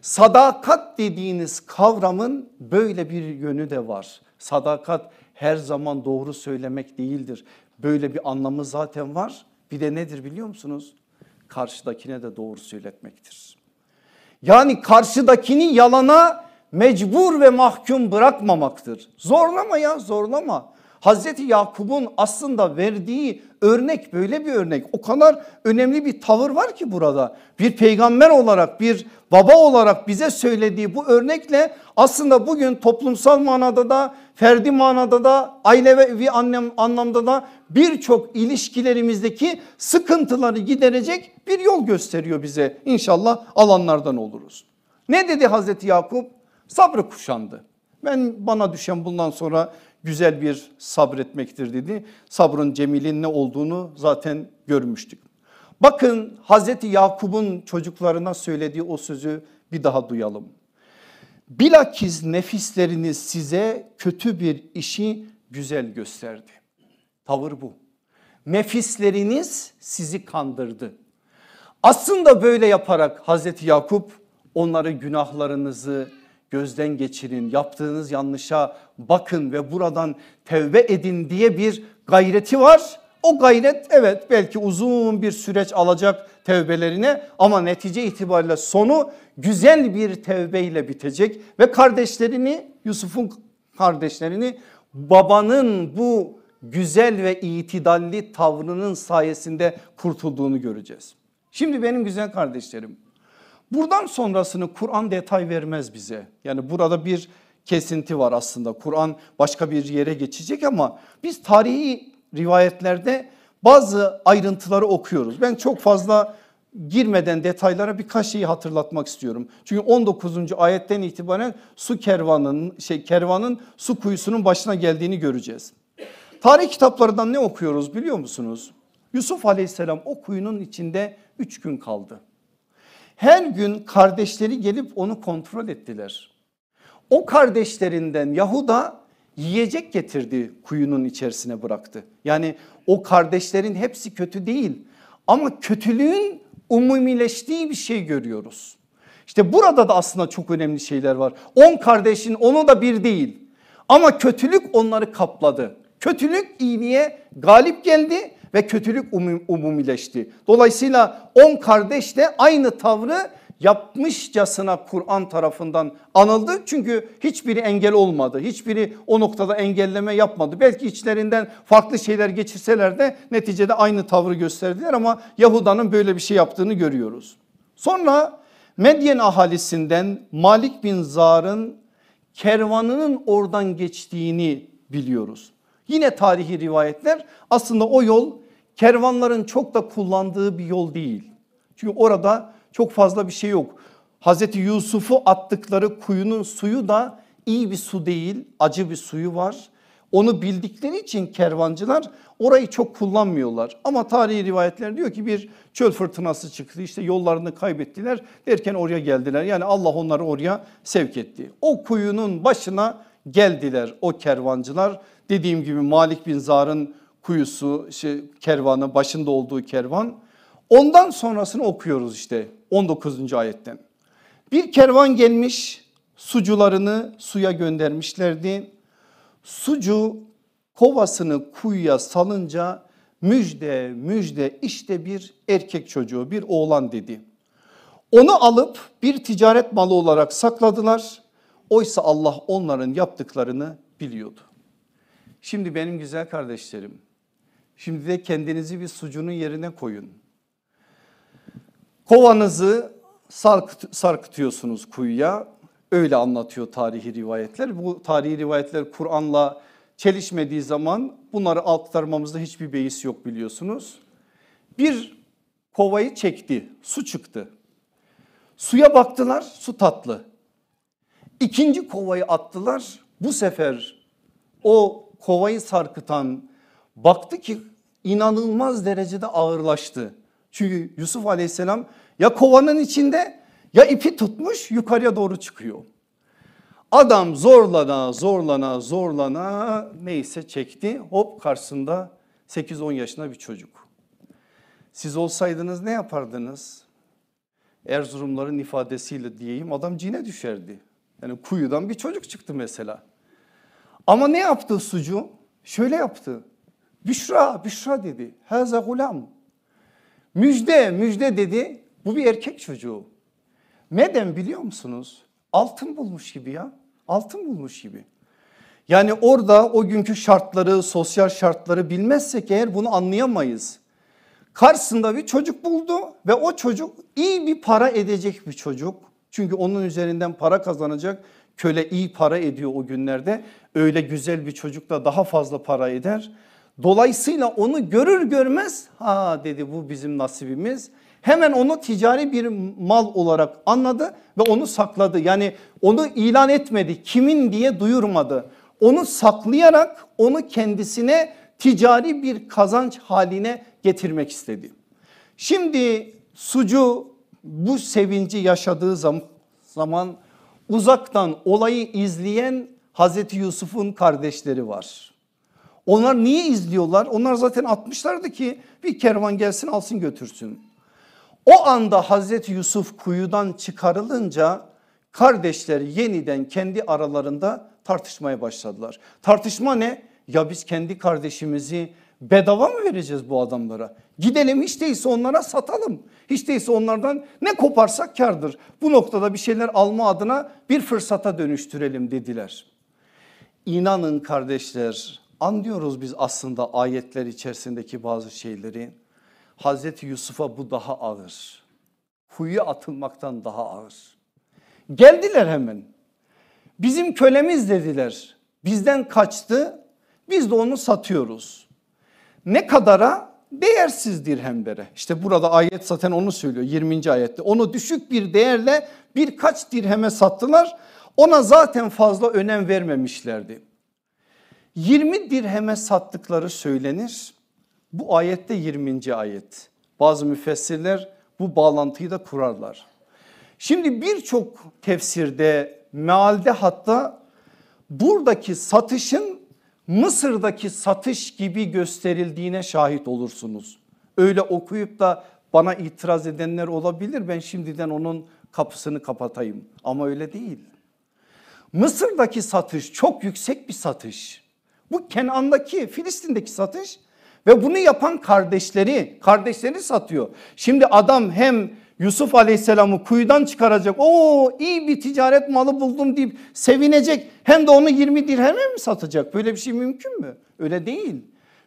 Sadakat dediğiniz kavramın böyle bir yönü de var. Sadakat her zaman doğru söylemek değildir. Böyle bir anlamı zaten var. Bir de nedir biliyor musunuz? Karşıdakine de doğru söyletmektir. Yani karşıdakini yalana mecbur ve mahkum bırakmamaktır. Zorlama ya zorlama. Hazreti Yakup'un aslında verdiği örnek böyle bir örnek. O kadar önemli bir tavır var ki burada. Bir peygamber olarak bir baba olarak bize söylediği bu örnekle aslında bugün toplumsal manada da ferdi manada da ailevi annem anlamda da birçok ilişkilerimizdeki sıkıntıları giderecek bir yol gösteriyor bize. İnşallah alanlardan oluruz. Ne dedi Hazreti Yakup? Sabrı kuşandı. Ben bana düşen bundan sonra güzel bir sabretmektir dedi. Sabrın cemilin ne olduğunu zaten görmüştük. Bakın Hazreti Yakup'un çocuklarına söylediği o sözü bir daha duyalım. Bilakis nefisleriniz size kötü bir işi güzel gösterdi. Tavır bu. Nefisleriniz sizi kandırdı. Aslında böyle yaparak Hazreti Yakup onları günahlarınızı gözden geçirin. Yaptığınız yanlışa bakın ve buradan tevbe edin diye bir gayreti var. O gayret evet belki uzun bir süreç alacak tevbelerine ama netice itibariyle sonu güzel bir tevbeyle bitecek ve kardeşlerini Yusuf'un kardeşlerini babanın bu güzel ve itidalli tavrının sayesinde kurtulduğunu göreceğiz. Şimdi benim güzel kardeşlerim buradan sonrasını Kur'an detay vermez bize. Yani burada bir kesinti var aslında. Kur'an başka bir yere geçecek ama biz tarihi rivayetlerde bazı ayrıntıları okuyoruz. Ben çok fazla girmeden detaylara birkaç şeyi hatırlatmak istiyorum. Çünkü 19. ayetten itibaren su kervanının şey kervanın su kuyusunun başına geldiğini göreceğiz. Tarih kitaplarından ne okuyoruz biliyor musunuz? Yusuf aleyhisselam o kuyunun içinde 3 gün kaldı. Her gün kardeşleri gelip onu kontrol ettiler. O kardeşlerinden Yahuda yiyecek getirdi kuyunun içerisine bıraktı. Yani o kardeşlerin hepsi kötü değil ama kötülüğün umumileştiği bir şey görüyoruz. İşte burada da aslında çok önemli şeyler var. On kardeşin onu da bir değil ama kötülük onları kapladı. Kötülük iyiliğe galip geldi ve kötülük umumileşti. Dolayısıyla on kardeş de aynı tavrı yapmışçasına Kur'an tarafından anıldı. Çünkü hiçbiri engel olmadı. Hiçbiri o noktada engelleme yapmadı. Belki içlerinden farklı şeyler geçirseler de neticede aynı tavrı gösterdiler ama Yahuda'nın böyle bir şey yaptığını görüyoruz. Sonra Medyen ahalisinden Malik bin Zar'ın kervanının oradan geçtiğini biliyoruz. Yine tarihi rivayetler aslında o yol kervanların çok da kullandığı bir yol değil. Çünkü orada çok fazla bir şey yok. Hazreti Yusuf'u attıkları kuyunun suyu da iyi bir su değil acı bir suyu var. Onu bildikleri için kervancılar orayı çok kullanmıyorlar. Ama tarihi rivayetler diyor ki bir çöl fırtınası çıktı işte yollarını kaybettiler derken oraya geldiler. Yani Allah onları oraya sevk etti. O kuyunun başına geldiler o kervancılar. Dediğim gibi Malik bin Zar'ın kuyusu şey, kervanı başında olduğu kervan. Ondan sonrasını okuyoruz işte 19. ayetten. Bir kervan gelmiş sucularını suya göndermişlerdi. Sucu kovasını kuyuya salınca müjde müjde işte bir erkek çocuğu bir oğlan dedi. Onu alıp bir ticaret malı olarak sakladılar. Oysa Allah onların yaptıklarını biliyordu. Şimdi benim güzel kardeşlerim şimdi de kendinizi bir sucunun yerine koyun. Kovanızı sarkıt, sarkıtıyorsunuz kuyuya. Öyle anlatıyor tarihi rivayetler. Bu tarihi rivayetler Kur'an'la çelişmediği zaman bunları aktarmamızda hiçbir beis yok biliyorsunuz. Bir kovayı çekti, su çıktı. Suya baktılar, su tatlı. İkinci kovayı attılar. Bu sefer o kovayı sarkıtan baktı ki inanılmaz derecede ağırlaştı. Çünkü Yusuf aleyhisselam ya kovanın içinde ya ipi tutmuş yukarıya doğru çıkıyor. Adam zorlana zorlana zorlana neyse çekti hop karşısında 8-10 yaşında bir çocuk. Siz olsaydınız ne yapardınız? Erzurumların ifadesiyle diyeyim adam cine düşerdi. Yani kuyudan bir çocuk çıktı mesela. Ama ne yaptı sucu? Şöyle yaptı. Büşra, Büşra dedi. Haza gulam. Müjde, müjde dedi. Bu bir erkek çocuğu. Neden biliyor musunuz? Altın bulmuş gibi ya. Altın bulmuş gibi. Yani orada o günkü şartları, sosyal şartları bilmezsek eğer bunu anlayamayız. Karşısında bir çocuk buldu ve o çocuk iyi bir para edecek bir çocuk. Çünkü onun üzerinden para kazanacak. Köle iyi para ediyor o günlerde. Öyle güzel bir çocuk da daha fazla para eder. Dolayısıyla onu görür görmez ha dedi bu bizim nasibimiz. Hemen onu ticari bir mal olarak anladı ve onu sakladı. Yani onu ilan etmedi kimin diye duyurmadı. Onu saklayarak onu kendisine ticari bir kazanç haline getirmek istedi. Şimdi sucu bu sevinci yaşadığı zaman uzaktan olayı izleyen Hazreti Yusuf'un kardeşleri var. Onlar niye izliyorlar? Onlar zaten atmışlardı ki bir kervan gelsin alsın götürsün. O anda Hazreti Yusuf kuyudan çıkarılınca kardeşler yeniden kendi aralarında tartışmaya başladılar. Tartışma ne? Ya biz kendi kardeşimizi bedava mı vereceğiz bu adamlara? Gidelim hiç değilse onlara satalım. Hiç değilse onlardan ne koparsak kardır. Bu noktada bir şeyler alma adına bir fırsata dönüştürelim dediler. İnanın kardeşler anlıyoruz biz aslında ayetler içerisindeki bazı şeyleri. Hazreti Yusuf'a bu daha ağır. Kuyuya atılmaktan daha ağır. Geldiler hemen. Bizim kölemiz dediler. Bizden kaçtı. Biz de onu satıyoruz. Ne kadara? Değersiz dirhemlere. İşte burada ayet zaten onu söylüyor 20. ayette. Onu düşük bir değerle birkaç dirheme sattılar. Ona zaten fazla önem vermemişlerdi. 20 dirheme sattıkları söylenir. Bu ayette 20. ayet. Bazı müfessirler bu bağlantıyı da kurarlar. Şimdi birçok tefsirde, mealde hatta buradaki satışın Mısır'daki satış gibi gösterildiğine şahit olursunuz. Öyle okuyup da bana itiraz edenler olabilir. Ben şimdiden onun kapısını kapatayım ama öyle değil. Mısır'daki satış çok yüksek bir satış. Bu Kenan'daki Filistin'deki satış ve bunu yapan kardeşleri, kardeşleri satıyor. Şimdi adam hem Yusuf Aleyhisselam'ı kuyudan çıkaracak. O iyi bir ticaret malı buldum deyip sevinecek. Hem de onu 20 dirheme mi satacak? Böyle bir şey mümkün mü? Öyle değil.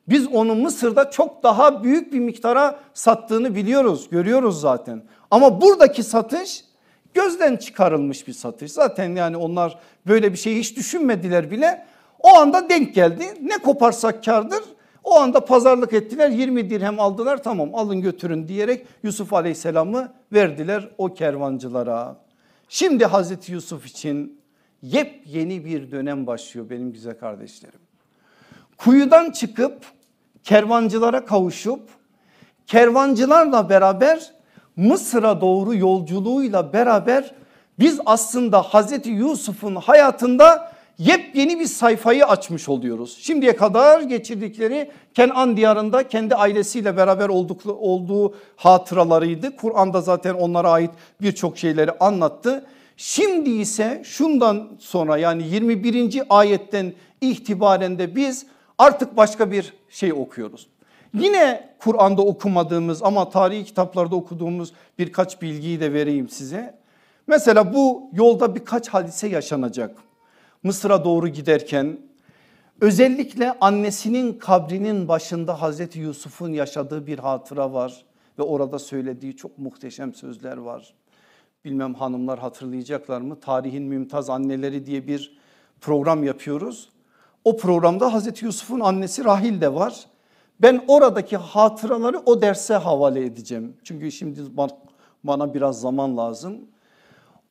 Biz onu Mısır'da çok daha büyük bir miktara sattığını biliyoruz, görüyoruz zaten. Ama buradaki satış gözden çıkarılmış bir satış. Zaten yani onlar böyle bir şey hiç düşünmediler bile. O anda denk geldi. Ne koparsak kardır. O anda pazarlık ettiler 20 dirhem aldılar tamam alın götürün diyerek Yusuf Aleyhisselam'ı verdiler o kervancılara. Şimdi Hazreti Yusuf için yepyeni bir dönem başlıyor benim güzel kardeşlerim. Kuyudan çıkıp kervancılara kavuşup kervancılarla beraber Mısır'a doğru yolculuğuyla beraber biz aslında Hazreti Yusuf'un hayatında yepyeni bir sayfayı açmış oluyoruz. Şimdiye kadar geçirdikleri Kenan diyarında kendi ailesiyle beraber olduklu, olduğu hatıralarıydı. Kur'an'da zaten onlara ait birçok şeyleri anlattı. Şimdi ise şundan sonra yani 21. ayetten itibaren de biz artık başka bir şey okuyoruz. Yine Kur'an'da okumadığımız ama tarihi kitaplarda okuduğumuz birkaç bilgiyi de vereyim size. Mesela bu yolda birkaç hadise yaşanacak. Mısır'a doğru giderken özellikle annesinin kabrinin başında Hazreti Yusuf'un yaşadığı bir hatıra var ve orada söylediği çok muhteşem sözler var. Bilmem hanımlar hatırlayacaklar mı? Tarihin Mümtaz Anneleri diye bir program yapıyoruz. O programda Hazreti Yusuf'un annesi Rahil de var. Ben oradaki hatıraları o derse havale edeceğim. Çünkü şimdi bana biraz zaman lazım.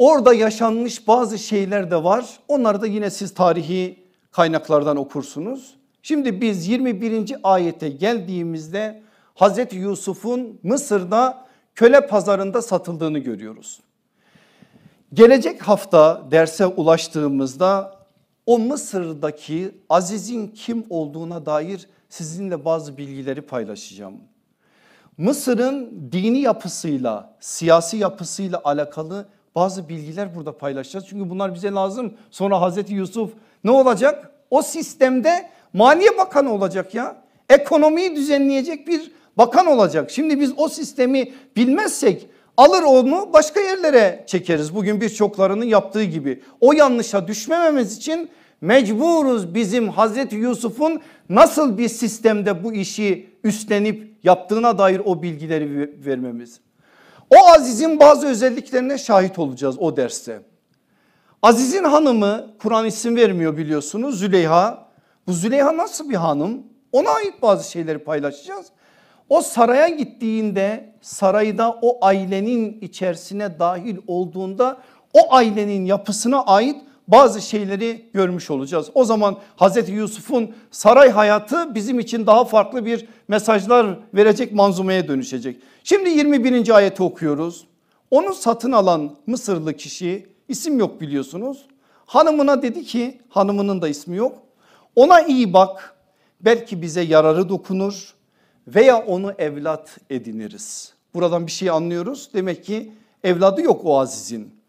Orada yaşanmış bazı şeyler de var. Onları da yine siz tarihi kaynaklardan okursunuz. Şimdi biz 21. ayete geldiğimizde Hazreti Yusuf'un Mısır'da köle pazarında satıldığını görüyoruz. Gelecek hafta derse ulaştığımızda o Mısır'daki Aziz'in kim olduğuna dair sizinle bazı bilgileri paylaşacağım. Mısır'ın dini yapısıyla, siyasi yapısıyla alakalı bazı bilgiler burada paylaşacağız. Çünkü bunlar bize lazım. Sonra Hazreti Yusuf ne olacak? O sistemde Maliye Bakanı olacak ya. Ekonomiyi düzenleyecek bir bakan olacak. Şimdi biz o sistemi bilmezsek alır onu başka yerlere çekeriz. Bugün birçoklarının yaptığı gibi. O yanlışa düşmememiz için mecburuz bizim Hazreti Yusuf'un nasıl bir sistemde bu işi üstlenip yaptığına dair o bilgileri vermemiz. O Aziz'in bazı özelliklerine şahit olacağız o derste. Aziz'in hanımı Kur'an isim vermiyor biliyorsunuz Züleyha. Bu Züleyha nasıl bir hanım? Ona ait bazı şeyleri paylaşacağız. O saraya gittiğinde sarayda o ailenin içerisine dahil olduğunda o ailenin yapısına ait bazı şeyleri görmüş olacağız. O zaman Hazreti Yusuf'un saray hayatı bizim için daha farklı bir mesajlar verecek manzumeye dönüşecek. Şimdi 21. ayeti okuyoruz. Onu satın alan Mısırlı kişi isim yok biliyorsunuz. Hanımına dedi ki hanımının da ismi yok. Ona iyi bak belki bize yararı dokunur veya onu evlat ediniriz. Buradan bir şey anlıyoruz. Demek ki evladı yok o azizin.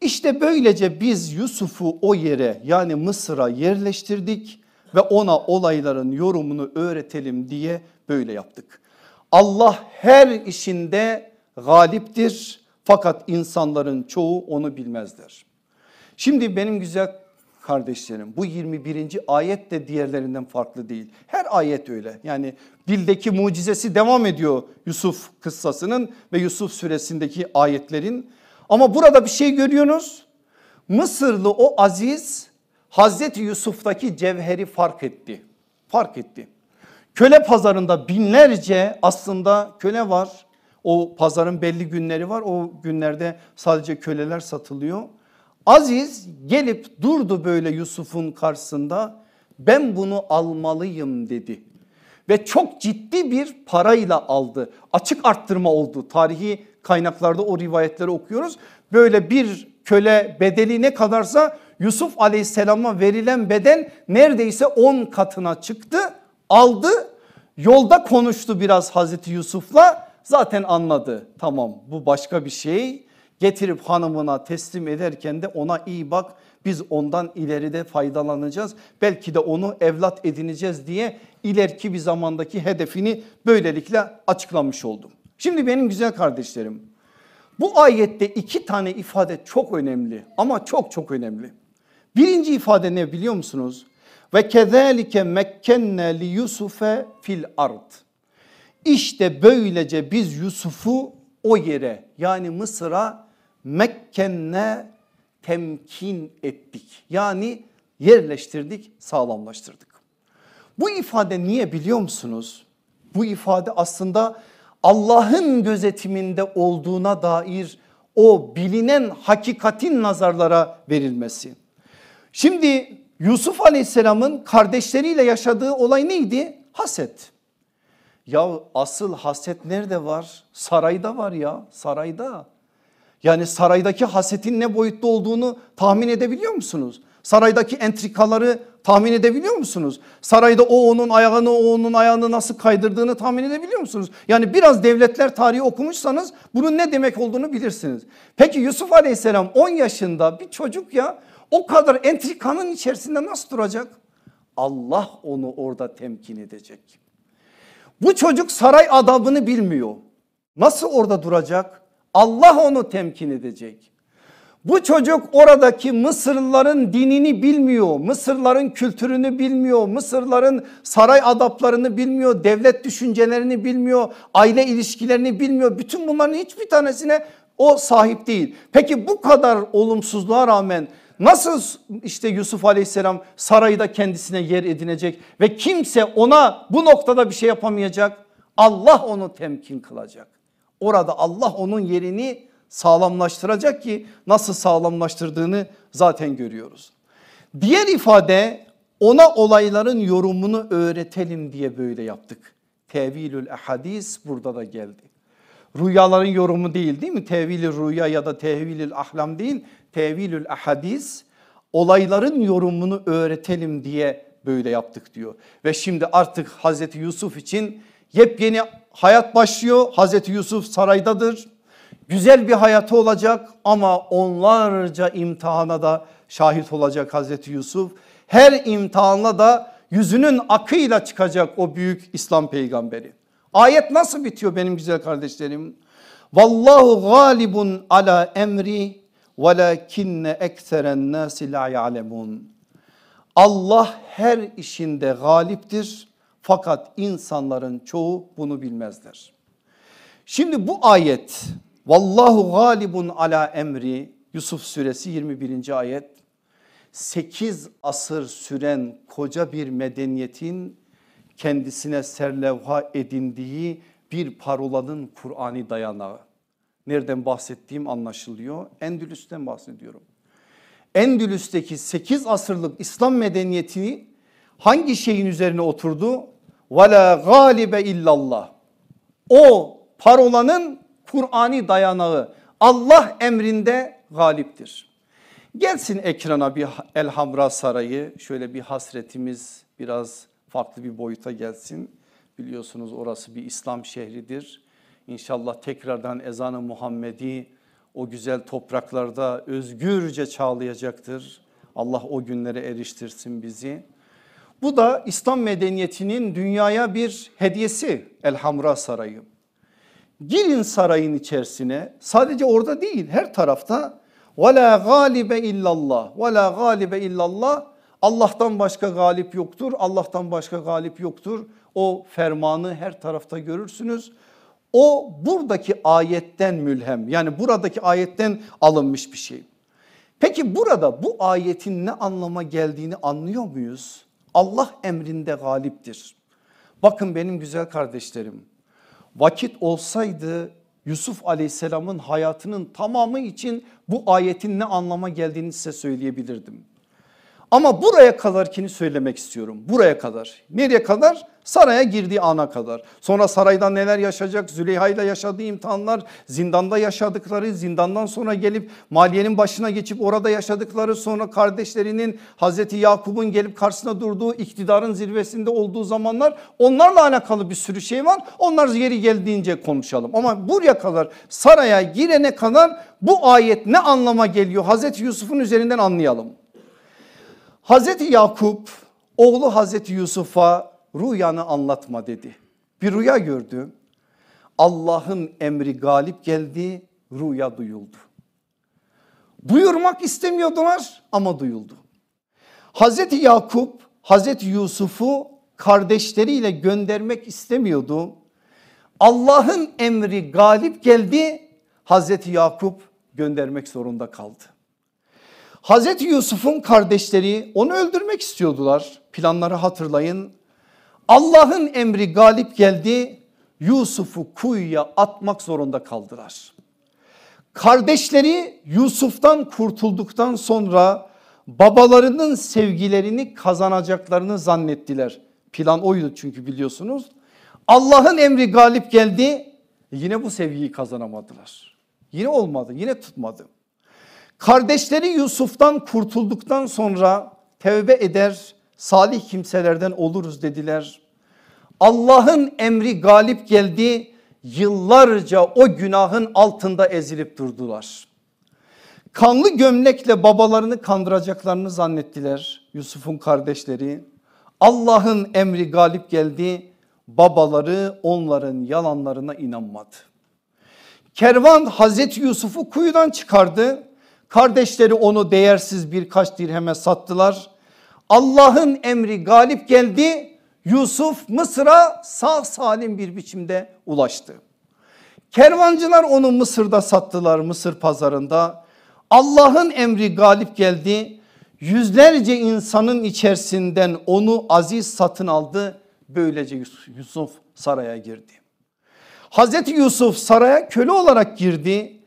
İşte böylece biz Yusuf'u o yere yani Mısır'a yerleştirdik ve ona olayların yorumunu öğretelim diye böyle yaptık. Allah her işinde galiptir fakat insanların çoğu onu bilmezler. Şimdi benim güzel kardeşlerim bu 21. ayet de diğerlerinden farklı değil. Her ayet öyle yani dildeki mucizesi devam ediyor Yusuf kıssasının ve Yusuf suresindeki ayetlerin. Ama burada bir şey görüyorsunuz. Mısırlı o aziz Hazreti Yusuf'taki cevheri fark etti. Fark etti. Köle pazarında binlerce aslında köle var. O pazarın belli günleri var. O günlerde sadece köleler satılıyor. Aziz gelip durdu böyle Yusuf'un karşısında. Ben bunu almalıyım dedi. Ve çok ciddi bir parayla aldı. Açık arttırma oldu. Tarihi kaynaklarda o rivayetleri okuyoruz. Böyle bir köle bedeli ne kadarsa Yusuf aleyhisselama verilen beden neredeyse 10 katına çıktı. Aldı yolda konuştu biraz Hazreti Yusuf'la zaten anladı. Tamam bu başka bir şey getirip hanımına teslim ederken de ona iyi bak biz ondan ileride faydalanacağız. Belki de onu evlat edineceğiz diye ileriki bir zamandaki hedefini böylelikle açıklamış oldum. Şimdi benim güzel kardeşlerim bu ayette iki tane ifade çok önemli ama çok çok önemli. Birinci ifade ne biliyor musunuz? Ve kezalike mekkenne li Yusufe fil ard. İşte böylece biz Yusuf'u o yere yani Mısır'a mekkenne temkin ettik. Yani yerleştirdik, sağlamlaştırdık. Bu ifade niye biliyor musunuz? Bu ifade aslında Allah'ın gözetiminde olduğuna dair o bilinen hakikatin nazarlara verilmesi. Şimdi Yusuf Aleyhisselam'ın kardeşleriyle yaşadığı olay neydi? Haset. Ya asıl haset nerede var? Sarayda var ya sarayda. Yani saraydaki hasetin ne boyutta olduğunu tahmin edebiliyor musunuz? Saraydaki entrikaları tahmin edebiliyor musunuz? Sarayda o onun ayağını o onun ayağını nasıl kaydırdığını tahmin edebiliyor musunuz? Yani biraz devletler tarihi okumuşsanız bunun ne demek olduğunu bilirsiniz. Peki Yusuf aleyhisselam 10 yaşında bir çocuk ya o kadar entrikanın içerisinde nasıl duracak? Allah onu orada temkin edecek. Bu çocuk saray adabını bilmiyor. Nasıl orada duracak? Allah onu temkin edecek. Bu çocuk oradaki Mısırlıların dinini bilmiyor. Mısırların kültürünü bilmiyor. Mısırların saray adaplarını bilmiyor. Devlet düşüncelerini bilmiyor. Aile ilişkilerini bilmiyor. Bütün bunların hiçbir tanesine o sahip değil. Peki bu kadar olumsuzluğa rağmen nasıl işte Yusuf aleyhisselam sarayda kendisine yer edinecek ve kimse ona bu noktada bir şey yapamayacak? Allah onu temkin kılacak. Orada Allah onun yerini sağlamlaştıracak ki nasıl sağlamlaştırdığını zaten görüyoruz. Diğer ifade ona olayların yorumunu öğretelim diye böyle yaptık. Tevilül hadis burada da geldi. rüyaların yorumu değil değil mi? Tevili rüya ya da tevilül ahlam değil, tevilül ahadis. Olayların yorumunu öğretelim diye böyle yaptık diyor. Ve şimdi artık Hazreti Yusuf için yepyeni hayat başlıyor. Hazreti Yusuf saraydadır. Güzel bir hayatı olacak ama onlarca imtihana da şahit olacak Hazreti Yusuf. Her imtihanla da yüzünün akıyla çıkacak o büyük İslam peygamberi. Ayet nasıl bitiyor benim güzel kardeşlerim? Vallahu galibun ala emri velakinne ekseren nasi la ya'lemun. Allah her işinde galiptir fakat insanların çoğu bunu bilmezler. Şimdi bu ayet vallahu galibun ala emri Yusuf suresi 21. ayet 8 asır süren koca bir medeniyetin kendisine serlevha edindiği bir parolanın Kur'an'i dayanağı. Nereden bahsettiğim anlaşılıyor. Endülüs'ten bahsediyorum. Endülüs'teki 8 asırlık İslam medeniyetini hangi şeyin üzerine oturdu? Vela galibe illallah. O parolanın Kur'an'i dayanağı Allah emrinde galiptir. Gelsin ekrana bir Elhamra Sarayı şöyle bir hasretimiz biraz farklı bir boyuta gelsin. Biliyorsunuz orası bir İslam şehridir. İnşallah tekrardan ezanı Muhammedi o güzel topraklarda özgürce çağlayacaktır. Allah o günlere eriştirsin bizi. Bu da İslam medeniyetinin dünyaya bir hediyesi Elhamra Sarayı. Girin sarayın içerisine sadece orada değil her tarafta ve la galibe illallah ve la galibe illallah Allah'tan başka galip yoktur Allah'tan başka galip yoktur o fermanı her tarafta görürsünüz. O buradaki ayetten mülhem yani buradaki ayetten alınmış bir şey. Peki burada bu ayetin ne anlama geldiğini anlıyor muyuz? Allah emrinde galiptir. Bakın benim güzel kardeşlerim vakit olsaydı Yusuf aleyhisselamın hayatının tamamı için bu ayetin ne anlama geldiğini size söyleyebilirdim. Ama buraya kadarkini söylemek istiyorum. Buraya kadar. Nereye kadar? Saraya girdiği ana kadar. Sonra sarayda neler yaşayacak? Züleyha ile yaşadığı imtihanlar, zindanda yaşadıkları, zindandan sonra gelip maliyenin başına geçip orada yaşadıkları, sonra kardeşlerinin Hazreti Yakup'un gelip karşısına durduğu iktidarın zirvesinde olduğu zamanlar onlarla alakalı bir sürü şey var. Onlar yeri geldiğince konuşalım. Ama buraya kadar saraya girene kadar bu ayet ne anlama geliyor? Hazreti Yusuf'un üzerinden anlayalım. Hazreti Yakup oğlu Hazreti Yusuf'a rüyanı anlatma dedi. Bir rüya gördü. Allah'ın emri galip geldi, rüya duyuldu. Duyurmak istemiyordular ama duyuldu. Hazreti Yakup Hazreti Yusuf'u kardeşleriyle göndermek istemiyordu. Allah'ın emri galip geldi. Hazreti Yakup göndermek zorunda kaldı. Hazreti Yusuf'un kardeşleri onu öldürmek istiyordular. Planları hatırlayın. Allah'ın emri galip geldi. Yusuf'u kuyuya atmak zorunda kaldılar. Kardeşleri Yusuf'tan kurtulduktan sonra babalarının sevgilerini kazanacaklarını zannettiler. Plan oydu çünkü biliyorsunuz. Allah'ın emri galip geldi. Yine bu sevgiyi kazanamadılar. Yine olmadı, yine tutmadı. Kardeşleri Yusuf'tan kurtulduktan sonra tevbe eder, salih kimselerden oluruz dediler. Allah'ın emri galip geldi. Yıllarca o günahın altında ezilip durdular. Kanlı gömlekle babalarını kandıracaklarını zannettiler Yusuf'un kardeşleri. Allah'ın emri galip geldi. Babaları onların yalanlarına inanmadı. Kervan Hazreti Yusuf'u kuyudan çıkardı. Kardeşleri onu değersiz birkaç dirheme sattılar. Allah'ın emri galip geldi. Yusuf Mısır'a sağ salim bir biçimde ulaştı. Kervancılar onu Mısır'da sattılar Mısır pazarında. Allah'ın emri galip geldi. Yüzlerce insanın içerisinden onu aziz satın aldı. Böylece Yusuf saraya girdi. Hazreti Yusuf saraya köle olarak girdi.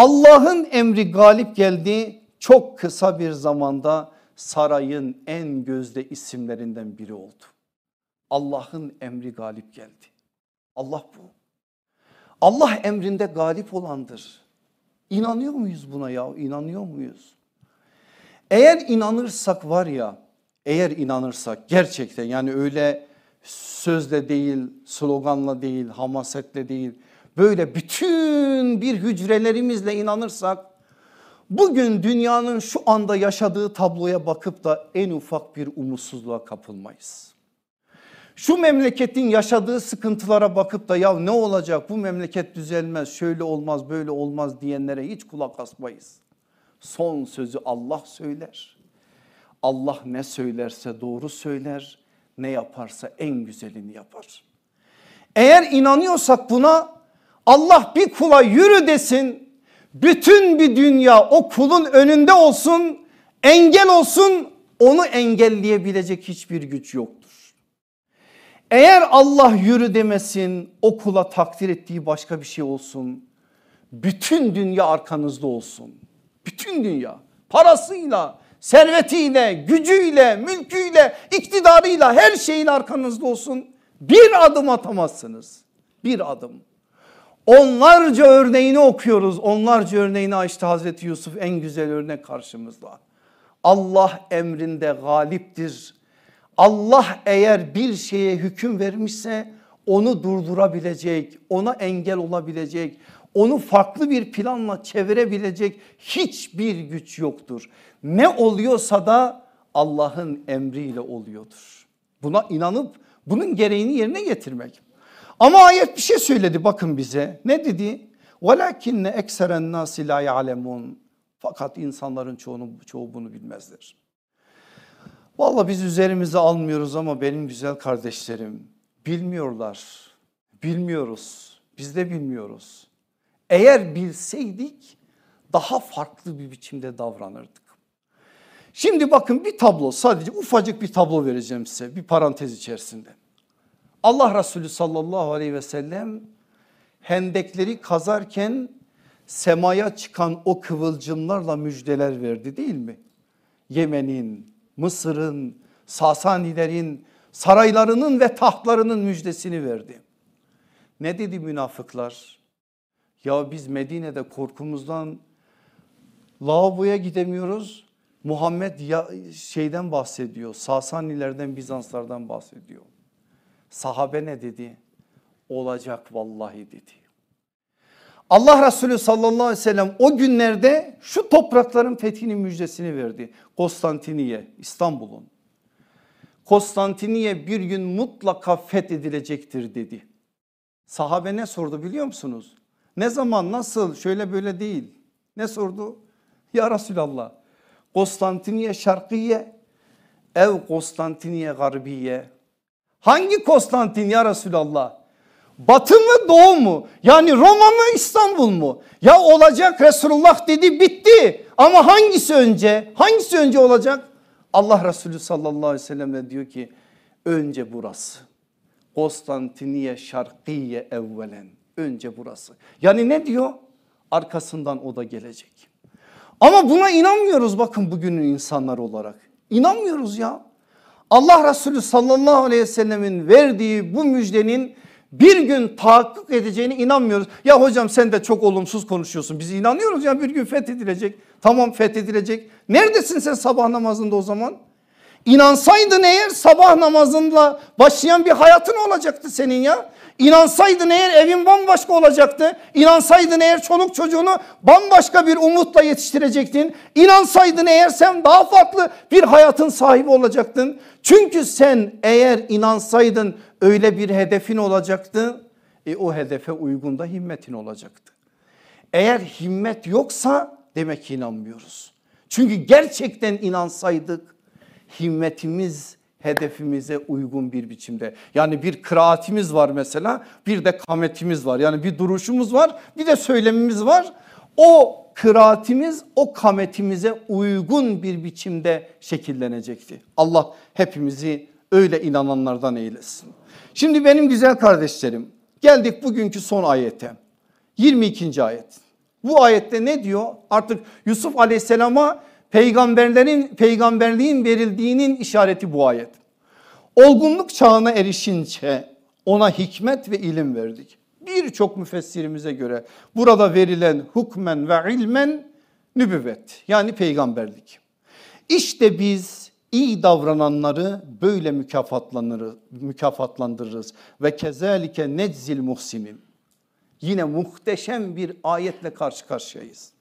Allah'ın emri galip geldi. Çok kısa bir zamanda sarayın en gözde isimlerinden biri oldu. Allah'ın emri galip geldi. Allah bu. Allah emrinde galip olandır. İnanıyor muyuz buna ya? İnanıyor muyuz? Eğer inanırsak var ya, eğer inanırsak gerçekten yani öyle sözle değil, sloganla değil, hamasetle değil, böyle bütün bir hücrelerimizle inanırsak bugün dünyanın şu anda yaşadığı tabloya bakıp da en ufak bir umutsuzluğa kapılmayız. Şu memleketin yaşadığı sıkıntılara bakıp da ya ne olacak bu memleket düzelmez şöyle olmaz böyle olmaz diyenlere hiç kulak asmayız. Son sözü Allah söyler. Allah ne söylerse doğru söyler ne yaparsa en güzelini yapar. Eğer inanıyorsak buna Allah bir kula yürü desin bütün bir dünya o kulun önünde olsun engel olsun onu engelleyebilecek hiçbir güç yoktur. Eğer Allah yürü demesin o kula takdir ettiği başka bir şey olsun bütün dünya arkanızda olsun. Bütün dünya parasıyla, servetiyle, gücüyle, mülküyle, iktidarıyla her şeyin arkanızda olsun. Bir adım atamazsınız. Bir adım. Onlarca örneğini okuyoruz. Onlarca örneğini açtı Hazreti Yusuf en güzel örnek karşımızda. Allah emrinde galiptir. Allah eğer bir şeye hüküm vermişse onu durdurabilecek, ona engel olabilecek, onu farklı bir planla çevirebilecek hiçbir güç yoktur. Ne oluyorsa da Allah'ın emriyle oluyordur. Buna inanıp bunun gereğini yerine getirmek. Ama ayet bir şey söyledi bakın bize. Ne dedi? وَلَكِنَّ اَكْسَرَ النَّاسِ لَا يَعْلَمُونَ Fakat insanların çoğunu, çoğu bunu bilmezler. Vallahi biz üzerimize almıyoruz ama benim güzel kardeşlerim bilmiyorlar. Bilmiyoruz. Biz de bilmiyoruz. Eğer bilseydik daha farklı bir biçimde davranırdık. Şimdi bakın bir tablo sadece ufacık bir tablo vereceğim size bir parantez içerisinde. Allah Resulü sallallahu aleyhi ve sellem hendekleri kazarken semaya çıkan o kıvılcımlarla müjdeler verdi değil mi? Yemen'in, Mısır'ın, Sasanilerin saraylarının ve tahtlarının müjdesini verdi. Ne dedi münafıklar? Ya biz Medine'de korkumuzdan lavaboya gidemiyoruz. Muhammed ya, şeyden bahsediyor. Sasanilerden, Bizanslardan bahsediyor. Sahabe ne dedi? Olacak vallahi dedi. Allah Resulü sallallahu aleyhi ve sellem o günlerde şu toprakların fethinin müjdesini verdi. Konstantiniye, İstanbul'un. Konstantiniye bir gün mutlaka fethedilecektir dedi. Sahabe ne sordu biliyor musunuz? Ne zaman nasıl şöyle böyle değil. Ne sordu? Ya Resulallah Konstantiniye şarkiye ev Konstantiniye garbiye. Hangi Konstantin ya Resulallah? Batı mı doğu mu? Yani Roma mı İstanbul mu? Ya olacak Resulullah dedi bitti. Ama hangisi önce? Hangisi önce olacak? Allah Resulü sallallahu aleyhi ve sellem diyor ki önce burası. Konstantiniye şarkiye evvelen. Önce burası. Yani ne diyor? Arkasından o da gelecek. Ama buna inanmıyoruz bakın bugünün insanlar olarak. İnanmıyoruz ya. Allah Resulü sallallahu aleyhi ve sellemin verdiği bu müjdenin bir gün tahakkuk edeceğine inanmıyoruz. Ya hocam sen de çok olumsuz konuşuyorsun. Biz inanıyoruz ya bir gün fethedilecek. Tamam fethedilecek. Neredesin sen sabah namazında o zaman? İnansaydın eğer sabah namazında başlayan bir hayatın olacaktı senin ya. İnansaydın eğer evin bambaşka olacaktı. İnansaydın eğer çoluk çocuğunu bambaşka bir umutla yetiştirecektin. İnansaydın eğer sen daha farklı bir hayatın sahibi olacaktın. Çünkü sen eğer inansaydın öyle bir hedefin olacaktı. E o hedefe uygun da himmetin olacaktı. Eğer himmet yoksa demek ki inanmıyoruz. Çünkü gerçekten inansaydık himmetimiz hedefimize uygun bir biçimde. Yani bir kıraatimiz var mesela bir de kametimiz var. Yani bir duruşumuz var bir de söylemimiz var. O kıraatimiz o kametimize uygun bir biçimde şekillenecekti. Allah hepimizi öyle inananlardan eylesin. Şimdi benim güzel kardeşlerim geldik bugünkü son ayete 22. ayet. Bu ayette ne diyor? Artık Yusuf aleyhisselama peygamberlerin peygamberliğin verildiğinin işareti bu ayet. Olgunluk çağına erişince ona hikmet ve ilim verdik. Birçok müfessirimize göre burada verilen hukmen ve ilmen nübüvvet yani peygamberlik. İşte biz iyi davrananları böyle mükafatlanırız, mükafatlandırırız ve kezalike neczil muhsinin. Yine muhteşem bir ayetle karşı karşıyayız.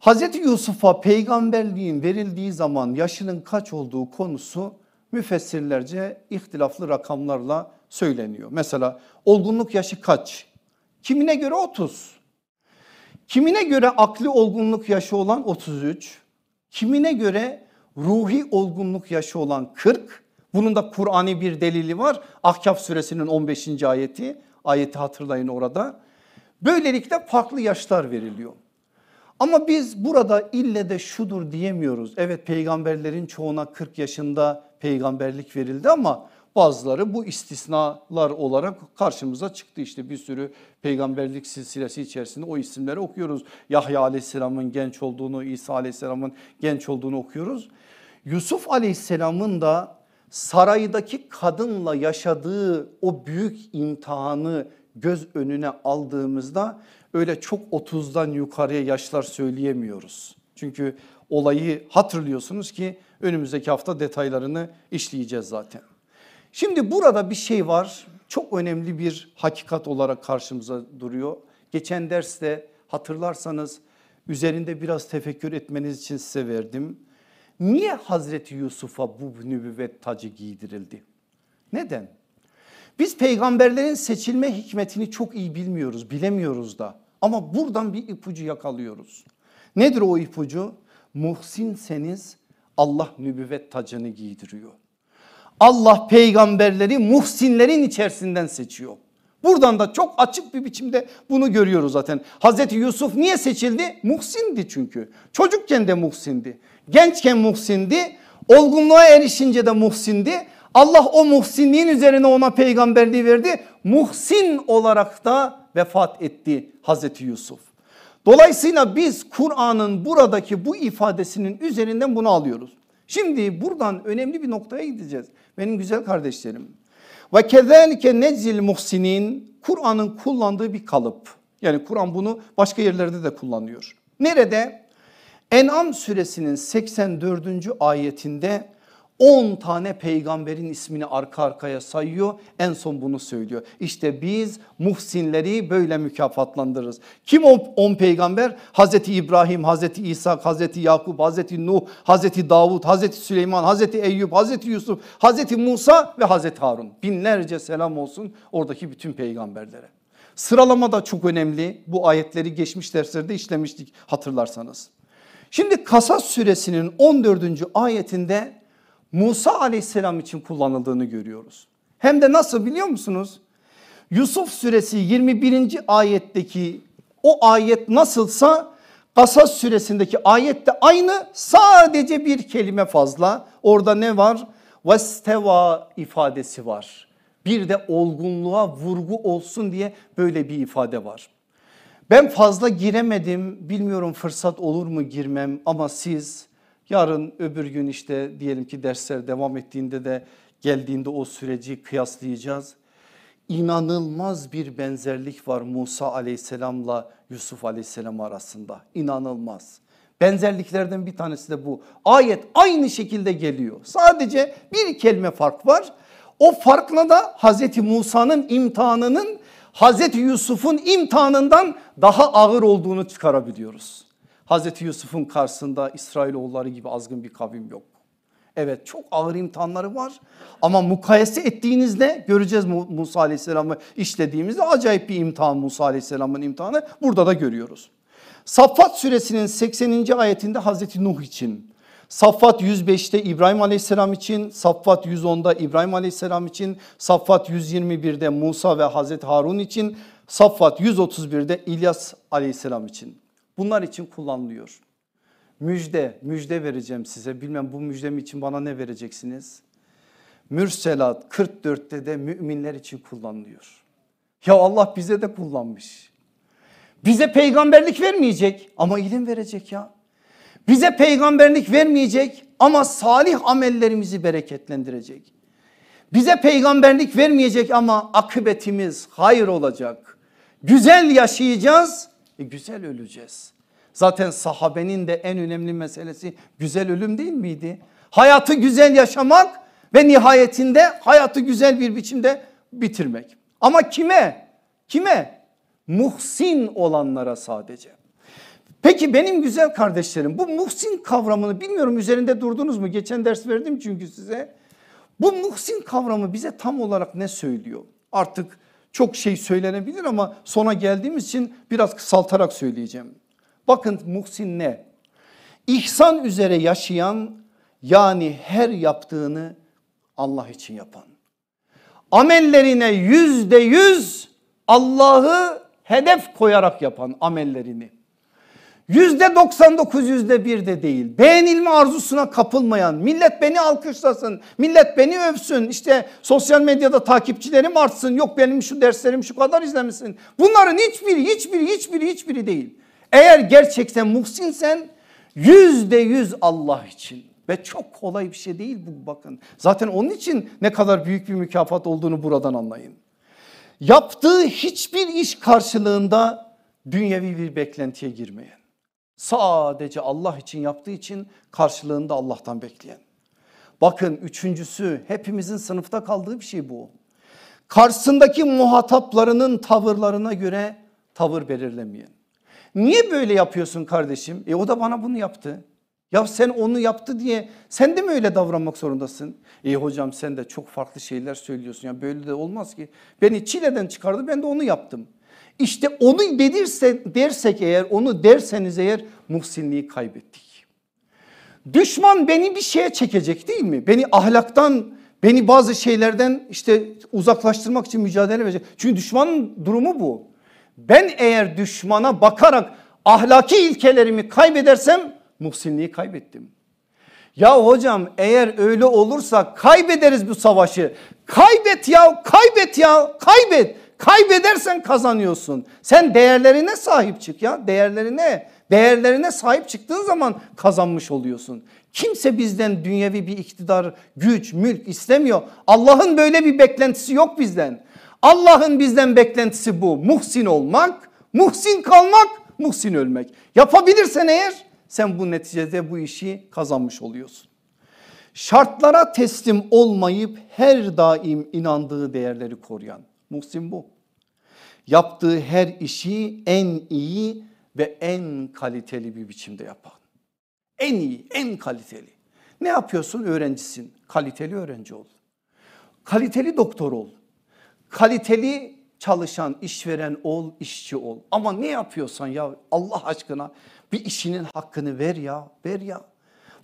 Hazreti Yusuf'a peygamberliğin verildiği zaman yaşının kaç olduğu konusu müfessirlerce ihtilaflı rakamlarla söyleniyor. Mesela olgunluk yaşı kaç? Kimine göre 30. Kimine göre akli olgunluk yaşı olan 33. Kimine göre ruhi olgunluk yaşı olan 40. Bunun da Kur'an'i bir delili var. Ahkaf suresinin 15. ayeti. Ayeti hatırlayın orada. Böylelikle farklı yaşlar veriliyor. Ama biz burada ille de şudur diyemiyoruz. Evet peygamberlerin çoğuna 40 yaşında peygamberlik verildi ama bazıları bu istisnalar olarak karşımıza çıktı. İşte bir sürü peygamberlik silsilesi içerisinde o isimleri okuyoruz. Yahya aleyhisselamın genç olduğunu, İsa aleyhisselamın genç olduğunu okuyoruz. Yusuf aleyhisselamın da saraydaki kadınla yaşadığı o büyük imtihanı göz önüne aldığımızda öyle çok 30'dan yukarıya yaşlar söyleyemiyoruz. Çünkü olayı hatırlıyorsunuz ki önümüzdeki hafta detaylarını işleyeceğiz zaten. Şimdi burada bir şey var çok önemli bir hakikat olarak karşımıza duruyor. Geçen derste hatırlarsanız üzerinde biraz tefekkür etmeniz için size verdim. Niye Hazreti Yusuf'a bu nübüvvet tacı giydirildi? Neden? Biz peygamberlerin seçilme hikmetini çok iyi bilmiyoruz, bilemiyoruz da. Ama buradan bir ipucu yakalıyoruz. Nedir o ipucu? Muhsinseniz Allah nübüvvet tacını giydiriyor. Allah peygamberleri muhsinlerin içerisinden seçiyor. Buradan da çok açık bir biçimde bunu görüyoruz zaten. Hazreti Yusuf niye seçildi? Muhsindi çünkü. Çocukken de muhsindi. Gençken muhsindi. Olgunluğa erişince de muhsindi. Allah o muhsinliğin üzerine ona peygamberliği verdi. Muhsin olarak da vefat etti Hazreti Yusuf. Dolayısıyla biz Kur'an'ın buradaki bu ifadesinin üzerinden bunu alıyoruz. Şimdi buradan önemli bir noktaya gideceğiz. Benim güzel kardeşlerim. Ve kezalike neczil muhsinin Kur'an'ın kullandığı bir kalıp. Yani Kur'an bunu başka yerlerde de kullanıyor. Nerede? En'am suresinin 84. ayetinde 10 tane peygamberin ismini arka arkaya sayıyor. En son bunu söylüyor. İşte biz muhsinleri böyle mükafatlandırırız. Kim o 10 peygamber? Hazreti İbrahim, Hazreti İsa, Hazreti Yakup, Hazreti Nuh, Hazreti Davud, Hazreti Süleyman, Hazreti Eyüp, Hazreti Yusuf, Hazreti Musa ve Hazreti Harun. Binlerce selam olsun oradaki bütün peygamberlere. Sıralama da çok önemli. Bu ayetleri geçmiş derslerde işlemiştik hatırlarsanız. Şimdi Kasas suresinin 14. ayetinde Musa aleyhisselam için kullanıldığını görüyoruz. Hem de nasıl biliyor musunuz? Yusuf suresi 21. ayetteki o ayet nasılsa Kasas suresindeki ayette aynı sadece bir kelime fazla. Orada ne var? Vesteva ifadesi var. Bir de olgunluğa vurgu olsun diye böyle bir ifade var. Ben fazla giremedim bilmiyorum fırsat olur mu girmem ama siz Yarın öbür gün işte diyelim ki dersler devam ettiğinde de geldiğinde o süreci kıyaslayacağız. İnanılmaz bir benzerlik var Musa aleyhisselamla Yusuf aleyhisselam arasında. İnanılmaz. Benzerliklerden bir tanesi de bu. Ayet aynı şekilde geliyor. Sadece bir kelime fark var. O farkla da Hazreti Musa'nın imtihanının Hazreti Yusuf'un imtihanından daha ağır olduğunu çıkarabiliyoruz. Hazreti Yusuf'un karşısında İsrailoğulları gibi azgın bir kavim yok. Evet çok ağır imtihanları var ama mukayese ettiğinizde göreceğiz Musa Aleyhisselam'ı işlediğimizde acayip bir imtihan Musa Aleyhisselam'ın imtihanı burada da görüyoruz. Saffat suresinin 80. ayetinde Hazreti Nuh için, Saffat 105'te İbrahim Aleyhisselam için, Saffat 110'da İbrahim Aleyhisselam için, Saffat 121'de Musa ve Hazreti Harun için, Saffat 131'de İlyas Aleyhisselam için. Bunlar için kullanılıyor. Müjde, müjde vereceğim size. Bilmem bu müjdem için bana ne vereceksiniz? Mürselat 44'te de müminler için kullanılıyor. Ya Allah bize de kullanmış. Bize peygamberlik vermeyecek ama ilim verecek ya. Bize peygamberlik vermeyecek ama salih amellerimizi bereketlendirecek. Bize peygamberlik vermeyecek ama akıbetimiz hayır olacak. Güzel yaşayacağız, e güzel öleceğiz. Zaten sahabenin de en önemli meselesi güzel ölüm değil miydi? Hayatı güzel yaşamak ve nihayetinde hayatı güzel bir biçimde bitirmek. Ama kime? Kime? Muhsin olanlara sadece. Peki benim güzel kardeşlerim bu muhsin kavramını bilmiyorum üzerinde durdunuz mu? Geçen ders verdim çünkü size. Bu muhsin kavramı bize tam olarak ne söylüyor? Artık çok şey söylenebilir ama sona geldiğimiz için biraz kısaltarak söyleyeceğim. Bakın muhsin ne? İhsan üzere yaşayan yani her yaptığını Allah için yapan. Amellerine yüzde yüz Allah'ı hedef koyarak yapan amellerini. Yüzde 99 yüzde bir de değil. Beğenilme arzusuna kapılmayan, millet beni alkışlasın, millet beni övsün, işte sosyal medyada takipçilerim artsın, yok benim şu derslerim şu kadar izlemişsin. Bunların hiçbiri, hiçbiri, hiçbiri, hiçbiri değil. Eğer gerçekten muhsinsen yüzde yüz Allah için ve çok kolay bir şey değil bu bakın. Zaten onun için ne kadar büyük bir mükafat olduğunu buradan anlayın. Yaptığı hiçbir iş karşılığında dünyevi bir beklentiye girmeyen. Sadece Allah için yaptığı için karşılığında Allah'tan bekleyen. Bakın üçüncüsü hepimizin sınıfta kaldığı bir şey bu. Karşısındaki muhataplarının tavırlarına göre tavır belirlemeyen. Niye böyle yapıyorsun kardeşim? E o da bana bunu yaptı. Ya sen onu yaptı diye sen de mi öyle davranmak zorundasın? İyi hocam sen de çok farklı şeyler söylüyorsun. Ya böyle de olmaz ki. Beni çileden çıkardı ben de onu yaptım. İşte onu dedirse, dersek eğer onu derseniz eğer muhsinliği kaybettik. Düşman beni bir şeye çekecek değil mi? Beni ahlaktan beni bazı şeylerden işte uzaklaştırmak için mücadele verecek. Çünkü düşmanın durumu bu. Ben eğer düşmana bakarak ahlaki ilkelerimi kaybedersem muhsinliği kaybettim. Ya hocam eğer öyle olursa kaybederiz bu savaşı. Kaybet ya kaybet ya kaybet. Kaybedersen kazanıyorsun. Sen değerlerine sahip çık ya değerlerine. Değerlerine sahip çıktığın zaman kazanmış oluyorsun. Kimse bizden dünyevi bir iktidar, güç, mülk istemiyor. Allah'ın böyle bir beklentisi yok bizden. Allah'ın bizden beklentisi bu. Muhsin olmak, muhsin kalmak, muhsin ölmek. Yapabilirsen eğer sen bu neticede bu işi kazanmış oluyorsun. Şartlara teslim olmayıp her daim inandığı değerleri koruyan. Muhsin bu. Yaptığı her işi en iyi ve en kaliteli bir biçimde yapan. En iyi, en kaliteli. Ne yapıyorsun? Öğrencisin. Kaliteli öğrenci ol. Kaliteli doktor ol. Kaliteli çalışan, işveren ol, işçi ol. Ama ne yapıyorsan ya Allah aşkına bir işinin hakkını ver ya, ver ya.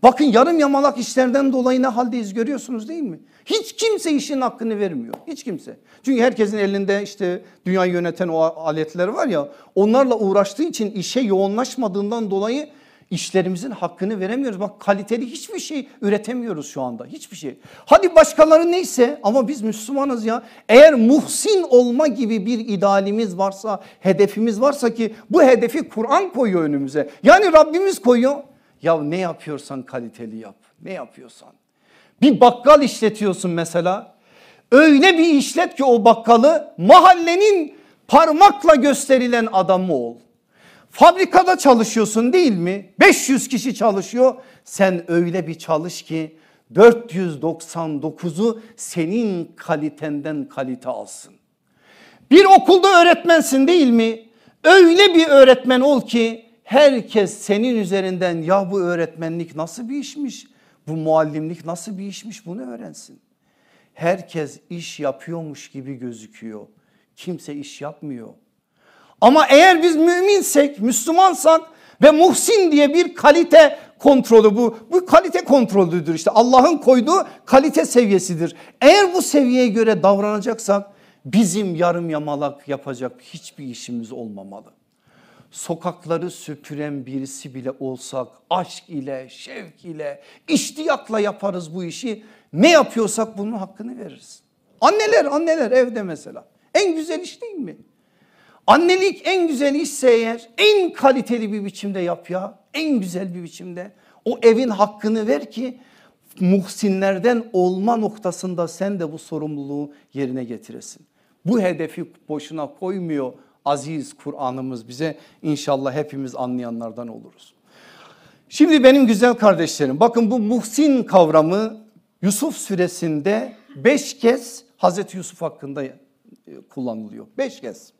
Bakın yarım yamalak işlerden dolayı ne haldeyiz görüyorsunuz değil mi? Hiç kimse işin hakkını vermiyor. Hiç kimse. Çünkü herkesin elinde işte dünyayı yöneten o aletler var ya onlarla uğraştığı için işe yoğunlaşmadığından dolayı işlerimizin hakkını veremiyoruz. Bak kaliteli hiçbir şey üretemiyoruz şu anda. Hiçbir şey. Hadi başkaları neyse ama biz Müslümanız ya. Eğer muhsin olma gibi bir idealimiz varsa, hedefimiz varsa ki bu hedefi Kur'an koyuyor önümüze. Yani Rabbimiz koyuyor. Ya ne yapıyorsan kaliteli yap. Ne yapıyorsan. Bir bakkal işletiyorsun mesela. Öyle bir işlet ki o bakkalı mahallenin parmakla gösterilen adamı ol. Fabrikada çalışıyorsun değil mi? 500 kişi çalışıyor. Sen öyle bir çalış ki 499'u senin kalitenden kalite alsın. Bir okulda öğretmensin değil mi? Öyle bir öğretmen ol ki herkes senin üzerinden ya bu öğretmenlik nasıl bir işmiş? Bu muallimlik nasıl bir işmiş bunu öğrensin. Herkes iş yapıyormuş gibi gözüküyor. Kimse iş yapmıyor. Ama eğer biz müminsek, Müslümansak ve muhsin diye bir kalite kontrolü bu. Bu kalite kontrolüdür işte Allah'ın koyduğu kalite seviyesidir. Eğer bu seviyeye göre davranacaksak bizim yarım yamalak yapacak hiçbir işimiz olmamalı. Sokakları süpüren birisi bile olsak aşk ile, şevk ile, iştiyakla yaparız bu işi. Ne yapıyorsak bunun hakkını veririz. Anneler, anneler evde mesela. En güzel iş değil mi? Annelik en güzel işse eğer en kaliteli bir biçimde yap ya. En güzel bir biçimde. O evin hakkını ver ki muhsinlerden olma noktasında sen de bu sorumluluğu yerine getiresin. Bu hedefi boşuna koymuyor aziz Kur'an'ımız bize inşallah hepimiz anlayanlardan oluruz. Şimdi benim güzel kardeşlerim bakın bu muhsin kavramı Yusuf suresinde beş kez Hazreti Yusuf hakkında e, kullanılıyor. Beş kez.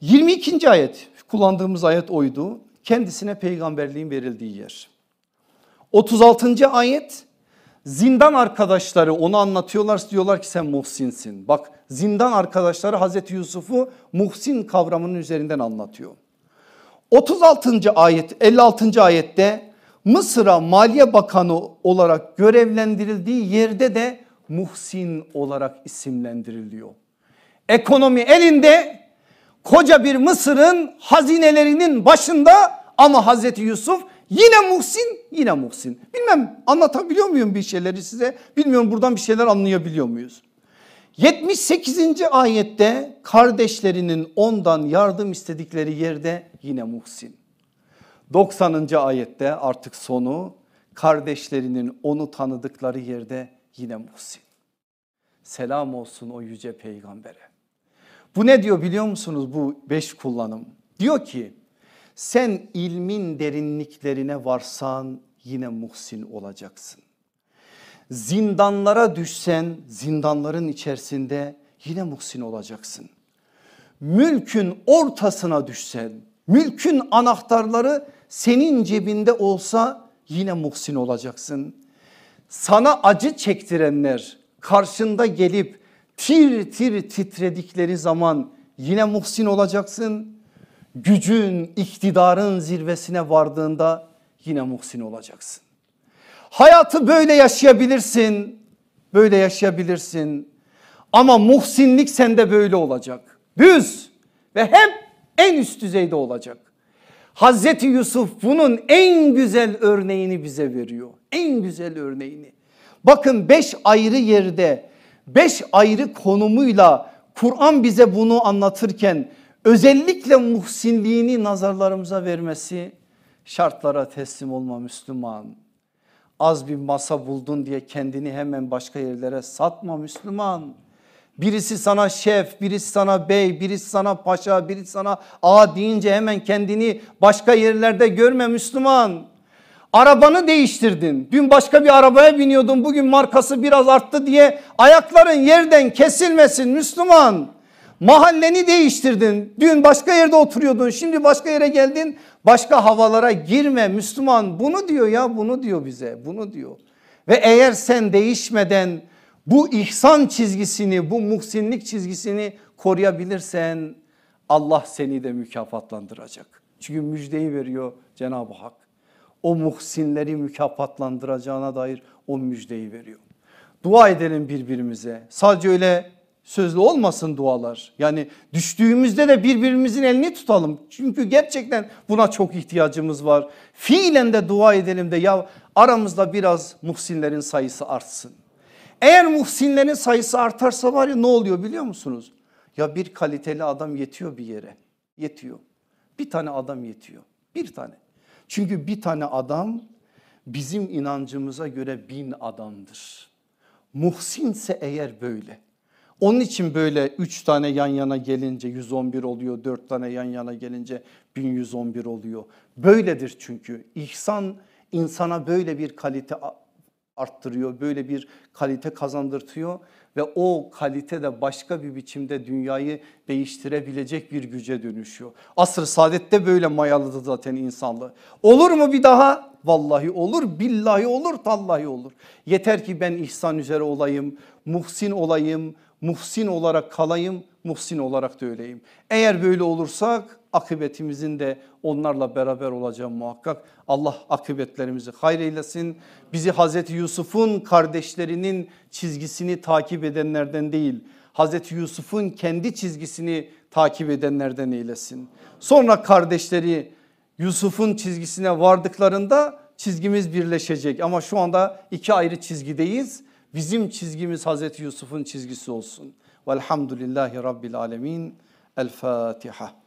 22. ayet kullandığımız ayet oydu. Kendisine peygamberliğin verildiği yer. 36. ayet zindan arkadaşları onu anlatıyorlar diyorlar ki sen muhsinsin. Bak zindan arkadaşları Hazreti Yusuf'u muhsin kavramının üzerinden anlatıyor. 36. ayet 56. ayette Mısır'a Maliye Bakanı olarak görevlendirildiği yerde de Muhsin olarak isimlendiriliyor. Ekonomi elinde koca bir Mısır'ın hazinelerinin başında ama Hazreti Yusuf yine Muhsin yine Muhsin. Bilmem anlatabiliyor muyum bir şeyleri size bilmiyorum buradan bir şeyler anlayabiliyor muyuz? 78. ayette kardeşlerinin ondan yardım istedikleri yerde yine Muhsin. 90. ayette artık sonu kardeşlerinin onu tanıdıkları yerde yine Muhsin. Selam olsun o yüce peygambere. Bu ne diyor biliyor musunuz bu beş kullanım? Diyor ki sen ilmin derinliklerine varsan yine muhsin olacaksın. Zindanlara düşsen zindanların içerisinde yine muhsin olacaksın. Mülkün ortasına düşsen mülkün anahtarları senin cebinde olsa yine muhsin olacaksın. Sana acı çektirenler karşında gelip tir tir titredikleri zaman yine muhsin olacaksın. Gücün, iktidarın zirvesine vardığında yine muhsin olacaksın. Hayatı böyle yaşayabilirsin. Böyle yaşayabilirsin. Ama muhsinlik sende böyle olacak. Düz ve hep en üst düzeyde olacak. Hazreti Yusuf bunun en güzel örneğini bize veriyor. En güzel örneğini. Bakın beş ayrı yerde beş ayrı konumuyla Kur'an bize bunu anlatırken özellikle muhsinliğini nazarlarımıza vermesi şartlara teslim olma Müslüman. Az bir masa buldun diye kendini hemen başka yerlere satma Müslüman. Birisi sana şef, birisi sana bey, birisi sana paşa, birisi sana ağa deyince hemen kendini başka yerlerde görme Müslüman. Arabanı değiştirdin. Dün başka bir arabaya biniyordun. Bugün markası biraz arttı diye ayakların yerden kesilmesin Müslüman. Mahalleni değiştirdin. Dün başka yerde oturuyordun. Şimdi başka yere geldin. Başka havalara girme Müslüman. Bunu diyor ya bunu diyor bize. Bunu diyor. Ve eğer sen değişmeden bu ihsan çizgisini, bu muhsinlik çizgisini koruyabilirsen Allah seni de mükafatlandıracak. Çünkü müjdeyi veriyor Cenab-ı Hak. O muhsinleri mükafatlandıracağına dair o müjdeyi veriyor. Dua edelim birbirimize. Sadece öyle sözlü olmasın dualar. Yani düştüğümüzde de birbirimizin elini tutalım. Çünkü gerçekten buna çok ihtiyacımız var. Fiilen de dua edelim de ya aramızda biraz muhsinlerin sayısı artsın. Eğer muhsinlerin sayısı artarsa var ya ne oluyor biliyor musunuz? Ya bir kaliteli adam yetiyor bir yere. Yetiyor. Bir tane adam yetiyor. Bir tane. Çünkü bir tane adam bizim inancımıza göre bin adamdır. Muhsinse eğer böyle. Onun için böyle 3 tane yan yana gelince 111 oluyor. 4 tane yan yana gelince 1111 oluyor. Böyledir çünkü. İhsan insana böyle bir kalite arttırıyor. Böyle bir kalite kazandırtıyor ve o kalite de başka bir biçimde dünyayı değiştirebilecek bir güce dönüşüyor. Asr saadette böyle mayaladı zaten insanlığı. Olur mu bir daha? Vallahi olur, billahi olur, tallahi olur. Yeter ki ben ihsan üzere olayım, muhsin olayım, muhsin olarak kalayım, muhsin olarak da öyleyim. Eğer böyle olursak akıbetimizin de onlarla beraber olacağı muhakkak. Allah akıbetlerimizi hayır eylesin. Bizi Hazreti Yusuf'un kardeşlerinin çizgisini takip edenlerden değil, Hazreti Yusuf'un kendi çizgisini takip edenlerden eylesin. Sonra kardeşleri Yusuf'un çizgisine vardıklarında çizgimiz birleşecek ama şu anda iki ayrı çizgideyiz. Bizim çizgimiz Hazreti Yusuf'un çizgisi olsun. Velhamdülillahi Rabbil Alemin. El Fatiha.